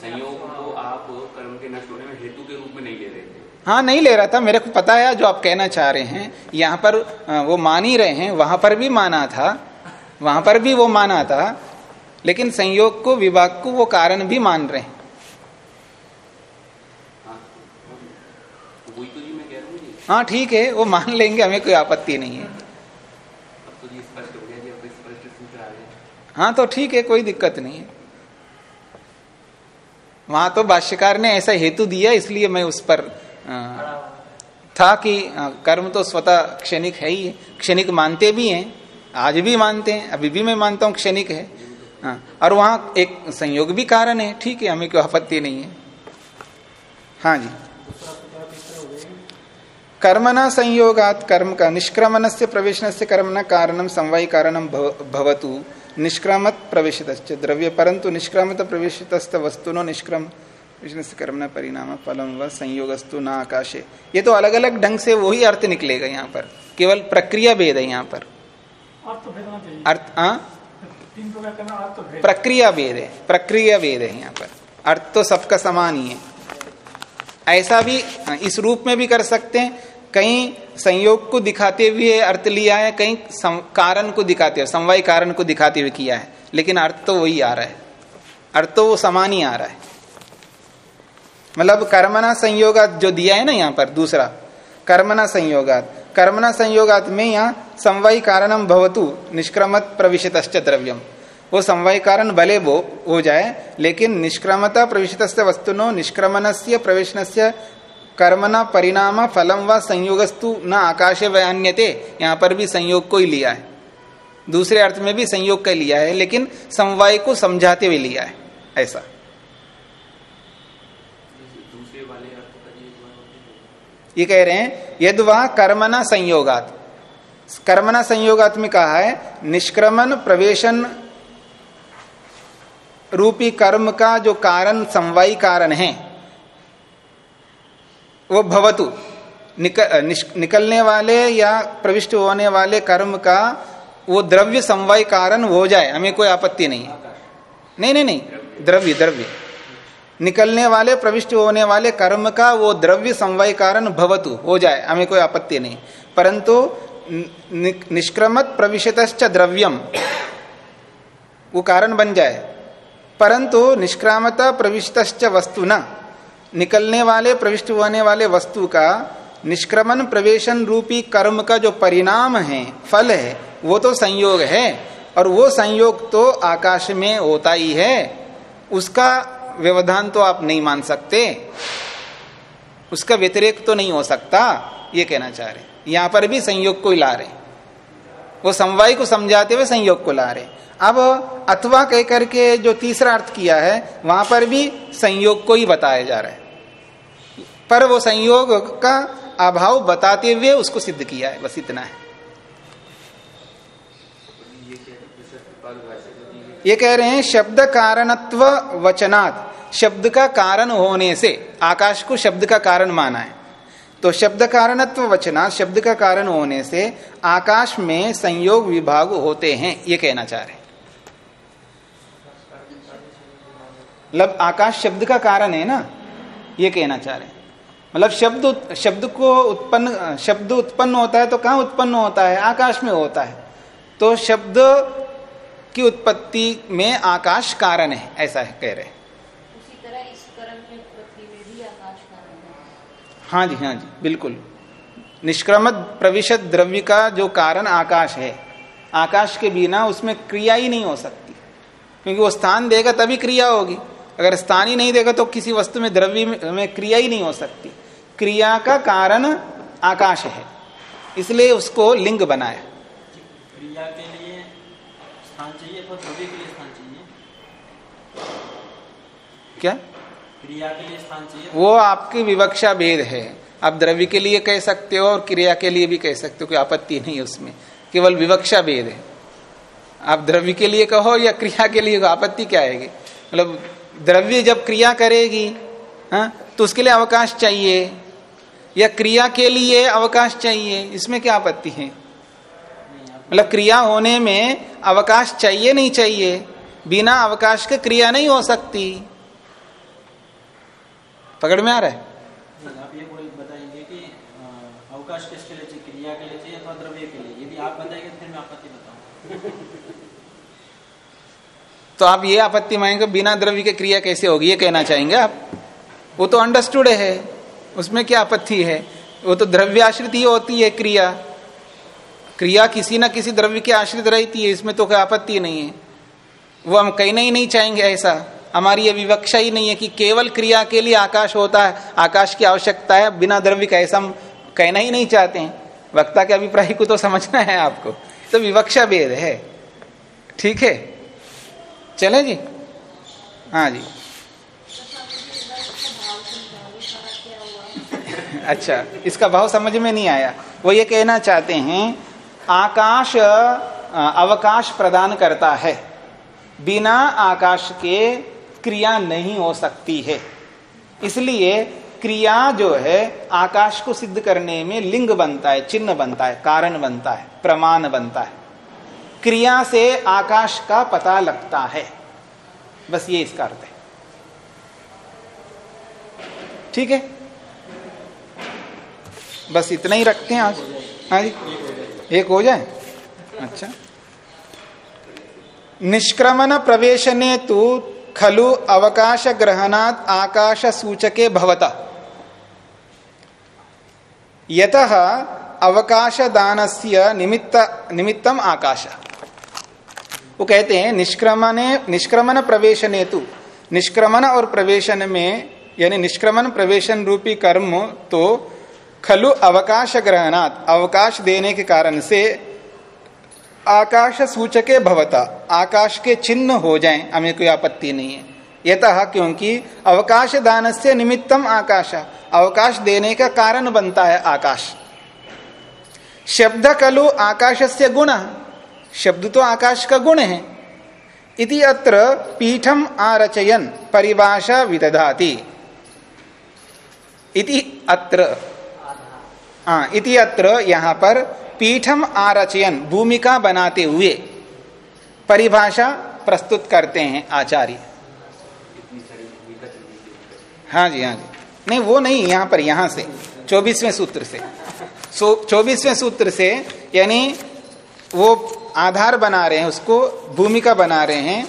संयोग को आप कर्म के नष्ट होने में हेतु के रूप में नहीं ले रहे थे। हाँ नहीं ले रहा था। मेरे को पता है जो आप कहना चाह रहे हैं यहाँ पर वो मान ही रहे हैं वहाँ पर भी माना था वहाँ पर भी वो माना था लेकिन संयोग को विभाग को वो कारण भी मान रहे हैं। हाँ ठीक है वो मान लेंगे हमें कोई आपत्ति नहीं है। हो तो आ ठीक है कोई दिक्कत नहीं है। वहाँ तो भाष्यकार ने ऐसा हेतु दिया इसलिए मैं उस पर अ, था कि अ, कर्म तो स्वतः क्षणिक है ही क्षणिक मानते भी हैं आज भी मानते हैं अभी भी मैं मानता हूँ क्षणिक हाँ, और वहाँ एक संयोग भी कारण है। ठीक है हमें कोई आपत्ति नहीं है। हाँ जी। हो कर्मणा संयोगात कर्म का निष्क्रमण से प्रवेशन से कर्मण कारणम समवाय कारणम भव- भवतु। निष्क्रामत प्रवेशित द्रव्य परंतु निष्क्रामत प्रवेशित वस्तुनो निष्क्रम से कर्मण परिणाम फलम व संयोगस्तु न आकाशे। ये तो अलग अलग ढंग से वही अर्थ निकलेगा यहाँ पर। केवल प्रक्रिया भेद है यहाँ पर। अर्थ तो भेद होना चाहिए अर्थ प्रक्रिया वेद है, प्रक्रिया वेद है यहाँ पर। अर्थ तो सबका समान ही है। ऐसा भी, इस रूप में भी कर सकते हैं। कहीं संयोग को दिखाते हुए अर्थ लिया है, कहीं कारण को दिखाते हुए, समवाय कारण को दिखाते हुए किया है। लेकिन अर्थ तो वही आ रहा है। अर्थ तो वो समान ही आ रहा है। मतलब कर्मना संयोगात जो दिया है ना यहाँ पर, दूसरा कर्मना संयोगात। कर्मना संयोगात में यहाँ समवाय कारणम भवतु, निष्क्रमत प्रविशित द्रव्यम। वो समवाय कारण भले वो, हो जाए, लेकिन निष्क्रमता प्रविशित वस्तुनो निष्क्रमण से प्रवेशन से कर्मना, परिणाम फलम व संयोगस्तु न आकाशे वन्यते यहाँ पर भी संयोग को ही लिया है। दूसरे अर्थ में भी संयोग का लिया है, लेकिन समवाय को समझाते हुए लिया है, ऐसा। ये कह रहे हैं यद वह कर्मना संयोगात। कर्मना संयोगात में कहा है निष्क्रमण प्रवेशन रूपी कर्म का जो कारण समवायी कारण है वो भवतु। निक, निकलने वाले या प्रविष्ट होने वाले कर्म का वो द्रव्य समवाय कारण हो जाए हमें कोई आपत्ति नहीं है। नहीं नहीं नहीं द्रव्य द्रव्य। निकलने वाले प्रविष्ट होने वाले कर्म का वो द्रव्य समवाय कारण भवतु हो जाए हमें कोई आपत्ति नहीं। परंतु निष्क्रमत प्रविशत द्रव्यम। वो कारण बन जाए। परंतु निष्क्रामता प्रविष्ट वस्तु न। निकलने वाले, प्रविष्ट होने वाले वस्तु का निष्क्रमण, प्रवेशन रूपी कर्म का जो परिणाम है, फल है, वो तो संयोग है। और वो संयोग तो आकाश में होता ही है। उसका व्यवधान तो आप नहीं मान सकते। उसका व्यतिरेक तो नहीं हो सकता, ये कहना चाह रहे यहाँ पर भी संयोग को ला रहे। वो समवाय को समझाते हुए संयोग को ला रहे। अब अथवा कह करके जो तीसरा अर्थ किया है, वहाँ पर भी संयोग को ही बताया जा रहा है। पर वो संयोग का अभाव बताते हुए उसको सिद्ध किया है, बस इतना है। ये कह रहे हैं, शब्द कारणत्व वचनात्। शब्द का कारण होने से, आकाश को शब्द का कारण माना है। तो शब्द कारणत्व वचना, शब्द का कारण होने से आकाश में संयोग विभाग होते हैं, ये कहना चाह रहे मतलब आकाश शब्द का कारण है ना, ये कहना चाह रहे हैं। मतलब शब्द शब्द को उत्पन्न, शब्द उत्पन्न होता है तो कहाँ उत्पन्न होता है? आकाश में होता है। तो शब्द की उत्पत्ति में आकाश कारण है, ऐसा है कह रहे उसी तरह इस कर्म की उत्पत्ति में भी आकाश कारण है जी हाँ जी बिल्कुल। निष्क्रमद प्रविशत द्रव्य का जो कारण आकाश है आकाश के बिना उसमें क्रिया ही नहीं हो सकती। क्योंकि वो स्थान देगा तभी क्रिया होगी। अगर स्थान ही नहीं देगा तो किसी वस्तु में द्रव्य में क्रिया ही नहीं हो सकती। क्रिया का कारण आकाश है। इसलिए उसको लिंग बनाया। क्रिया के लिए स्थान चाहिए द्रव्य के लिए स्थान चाहिए। क्या? क्रिया के लिए स्थान चाहिए? वो आपकी विवक्षा भेद है। आप द्रव्य के लिए कह सकते हो और क्रिया के लिए भी कह सकते हो, कोई आपत्ति नहीं है उसमें। केवल विवक्षा भेद है। आप द्रव्य के लिए कहो या क्रिया के लिए आपत्ति क्या आएगी? मतलब द्रव्य जब क्रिया करेगी, हा? तो उसके लिए अवकाश चाहिए। या क्रिया के लिए अवकाश चाहिए, इसमें क्या आपत्ति है? मतलब क्रिया होने में अवकाश चाहिए नहीं चाहिए। बिना अवकाश के क्रिया नहीं हो सकती। पकड़ में आ रहा है? आप ये बोल बताएँगे कि अवकाश किसके लिए क्रिया के लिए चाहिए अथवा द्रव्य के लिए? यदि आप बताएँगे तो फिर मैं आपत्ति बताऊँ। तो आप ये आपत्ति मानेंगे बिना द्रव्य के क्रिया कैसे होगी? ये कहना चाहेंगे आप। वो तो अंडरस्टूड है। उसमें क्या आपत्ति है? वो तो द्रव्याश्रित ही होती है क्रिया। क्रिया किसी ना किसी द्रव्य के आश्रित रहती है। इसमें तो कोई आपत्ति नहीं है। वो हम कहना ही नहीं चाहेंगे ऐसा। हमारी ये विवक्षा ही नहीं है कि केवल क्रिया के लिए आकाश होता है, आकाश की आवश्यकता है, बिना द्रव्य का ऐसा हम कहना ही नहीं चाहते हैं। वक्ता के अभिप्राय को तो समझना है आपको। तो विवक्षा भेद है। ठीक है? चले जी? हाँ जी। अच्छा इसका भाव समझ में नहीं आया। वो ये कहना चाहते हैं, आकाश अवकाश प्रदान करता है। बिना आकाश के क्रिया नहीं हो सकती है। इसलिए क्रिया जो है, आकाश को सिद्ध करने में लिंग बनता है, चिन्ह बनता है, कारण बनता है, प्रमाण बनता है। क्रिया से आकाश का पता लगता है। बस ये इसका अर्थ है। ठीक है? बस इतना ही रखते हैं आज। हाँ जी? एक हो जाए? अच्छा। निष्क्रमण प्रवेशने तो खलु अवकाश ग्रहणात आकाश सूचके भवता। यत अवकाश दानस्य निमित्त निमित्तम आकाश। वो कहते हैं, निष्क्रमण निष्क्रमण प्रवेशन हेतु निष्क्रमण और प्रवेशन में, यानी निष्क्रमण प्रवेशन रूपी कर्म तो खलु अवकाश ग्रहणात अवकाश देने के कारण से आकाश सूचके भवता। आकाश के चिन्ह हो जाएँ, हमें कोई आपत्ति नहीं है। यतः क्योंकि अवकाश दान से निमित्तम आकाश, अवकाश देने का कारण बनता है आकाश। शब्द कलु आकाश से गुण, शब्द तो आकाश का गुण है। इति अत्र पीठम आरचयन, परिभाषा विदधाति। इति अत्र हाँ इति अत्र यहाँ पर पीठम आरचयन भूमिका बनाते हुए परिभाषा प्रस्तुत करते हैं आचार्य। हाँ जी हाँ जी। नहीं वो नहीं यहाँ पर यहाँ से चौबीसवें सूत्र से। चौबीसवें सूत्र से यानी वो आधार बना रहे हैं उसको भूमिका बना रहे हैं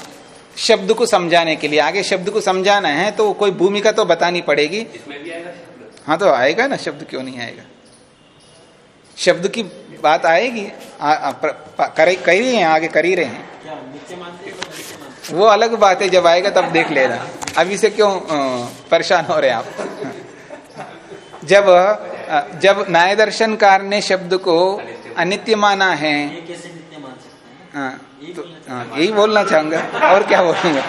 शब्द को समझाने के लिए। आगे शब्द को समझाना है तो कोई भूमिका तो बतानी पड़ेगी। हाँ तो आएगा ना शब्द क्यों नहीं आएगा? शब्द की बात आएगी। कर ही रहे हैं आगे कर ही रहे हैं। वो अलग बात है जब आएगा तब देख लेना। अभी से क्यों परेशान हो रहे हैं आप? जब जब न्याय दर्शनकार ने शब्द को अनित्य माना है। हाँ? तो हाँ यही बोलना चाहूँगा। और क्या बोलूँगा?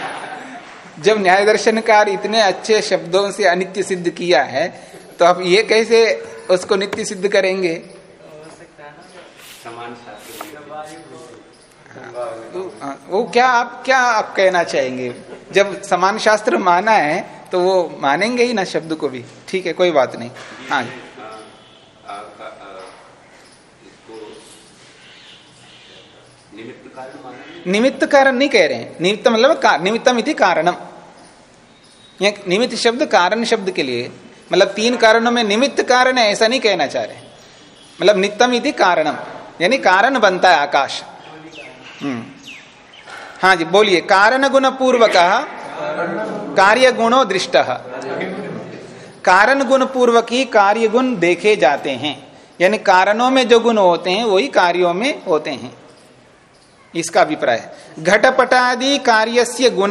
जब न्याय दर्शनकार इतने अच्छे शब्दों से अनित्य सिद्ध किया है तो आप ये कैसे उसको नित्य सिद्ध करेंगे? समान हाँ, वो क्या आप क्या आप कहना चाहेंगे? जब समान शास्त्र माना है तो वो मानेंगे ही ना शब्द को भी। ठीक है कोई बात नहीं। हाँ। निमित्त कारण नहीं कह रहे हैं। निमित्त मतलब का, निमित्तम इति कारणम। निमित्त शब्द कारण शब्द के लिए। मतलब तीन कारणों में निमित्त कारण है ऐसा नहीं कहना चाह रहे मतलब नित्यम इति कारणम। यानी कारण बनता है आकाश। हम्म। हाँ जी, बोलिए कारण गुण पूर्वक कार्य गुणो दृष्ट कारण गुण पूर्वक ही कार्य गुण देखे जाते हैं। यानी कारणों में जो गुण होते हैं, वही कार्यों में होते हैं। इसका अभिप्राय घटपटादि कार्यस्य गुण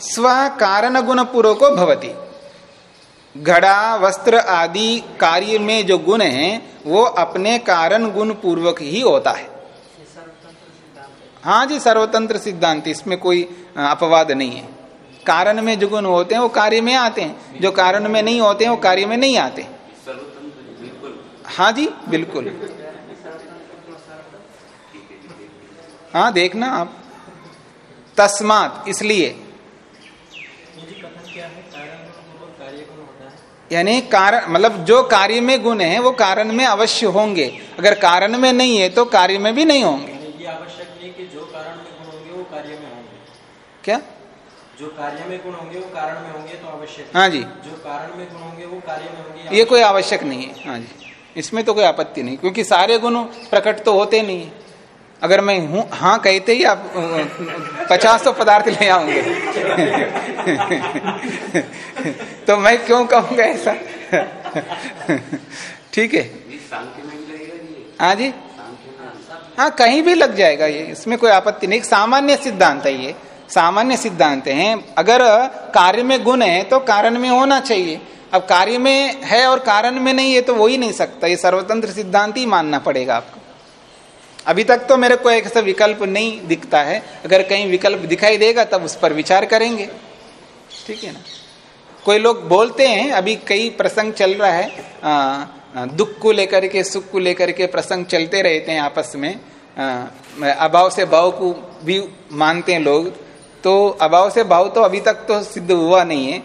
स्व कारण गुण पूर्वको भवती। घड़ा, वस्त्र आदि कार्य में जो गुण है, वो अपने कारण गुण पूर्वक ही होता है। हाँ जी, सर्वतंत्र सिद्धांत, इसमें कोई अपवाद नहीं है। कारण में जो गुण होते हैं, वो कार्य में आते हैं। जो कारण में नहीं होते हैं, वो कार्य में नहीं आते। हाँ जी, बिल्कुल। हाँ देखना आप। तस्मात, इसलिए। यानी कारण मतलब जो कार्य में गुण है वो कारण में अवश्य होंगे। अगर कारण में नहीं है तो कार्य में भी नहीं होंगे। ये आवश्यक नहीं कि जो कारण में गुण होंगे वो कार्य में होंगे। क्या? जो कार्य में गुण होंगे वो कारण में होंगे तो आवश्यक हाँ। जी। जो कारण में गुण होंगे वो कार्य में होंगे ये कोई आवश्यक नहीं है। हाँ जी। इसमें तो कोई आपत्ति नहीं क्योंकि सारे गुण प्रकट तो होते नहीं। है अगर मैं हूँ हाँ कहते ही आप पचास सौ पदार्थ ले आऊँगे। तो मैं क्यों कहूँगा ऐसा? ठीक है। हाँ जी। हाँ कहीं भी लग जाएगा ये, इसमें कोई आपत्ति नहीं। सामान्य सिद्धांत है ये। सामान्य सिद्धांत है। अगर कार्य में गुण है तो कारण में होना चाहिए। अब कार्य में है और कारण में नहीं है तो वो ही नहीं सकता। ये सर्वतंत्र सिद्धांत ही मानना पड़ेगा आपको। अभी तक तो मेरे को एक ऐसा विकल्प नहीं दिखता है। अगर कहीं विकल्प दिखाई देगा तब उस पर विचार करेंगे। ठीक है ना? कोई लोग बोलते हैं अभी कई प्रसंग चल रहा है आ, दुख को लेकर के सुख को लेकर के प्रसंग चलते रहते हैं आपस में। आ, अभाव से भाव को भी मानते हैं लोग। तो अभाव से भाव तो अभी तक तो सिद्ध हुआ नहीं है।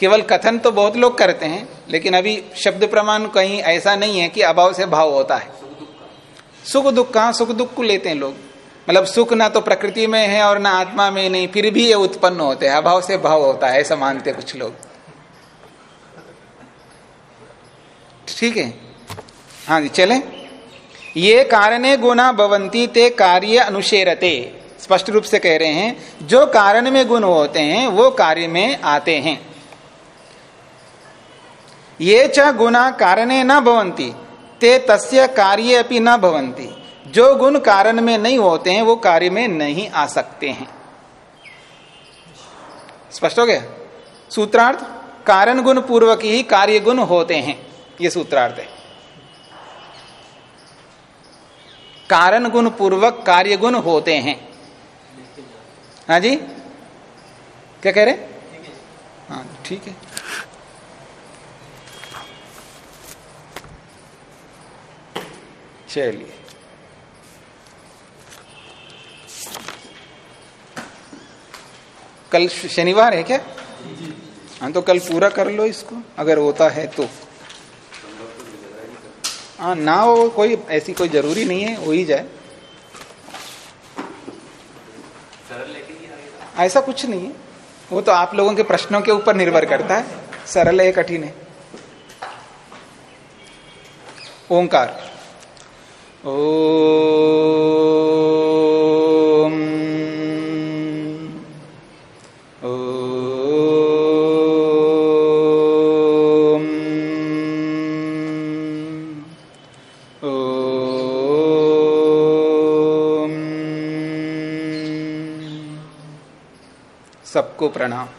केवल कथन तो बहुत लोग करते हैं लेकिन अभी शब्द प्रमाण कहीं ऐसा नहीं है कि अभाव से भाव होता है। सुख दुख कहा, सुख दुख को लेते हैं लोग। मतलब सुख ना तो प्रकृति में है और ना आत्मा में नहीं, फिर भी ये उत्पन्न होते हैं। अभाव से भाव होता है, ऐसा मानते कुछ लोग। ठीक है? हाँ जी, चले। ये कारणे गुना भवंती, ते कार्य अनुशेरते। स्पष्ट रूप से कह रहे हैं, जो कारण में गुण होते हैं, वो कार्य में आते हैं। ये च गुणा कारणे न भवंती। ते तस्य कार्य अपनी न भवंती जो गुण कारण में नहीं होते हैं, वो कार्य में नहीं आ सकते हैं। स्पष्ट हो गया? सूत्रार्थ, कारण गुण पूर्वक ही कार्य गुण होते हैं। ये सूत्रार्थ है। कारण गुण पूर्वक कार्य गुण होते हैं। हाँ जी? क्या कह रहे? हाँ ठीक है। चलिए। कल शनिवार है क्या? हाँ तो कल पूरा कर लो इसको अगर होता है तो। हाँ ना हो कोई ऐसी कोई ज़रूरी नहीं है हो ही जाए। ऐसा कुछ नहीं है। वो तो आप लोगों के प्रश्नों के ऊपर निर्भर करता है। सरल है कठिन है? ओंकार। सबको प्रणाम।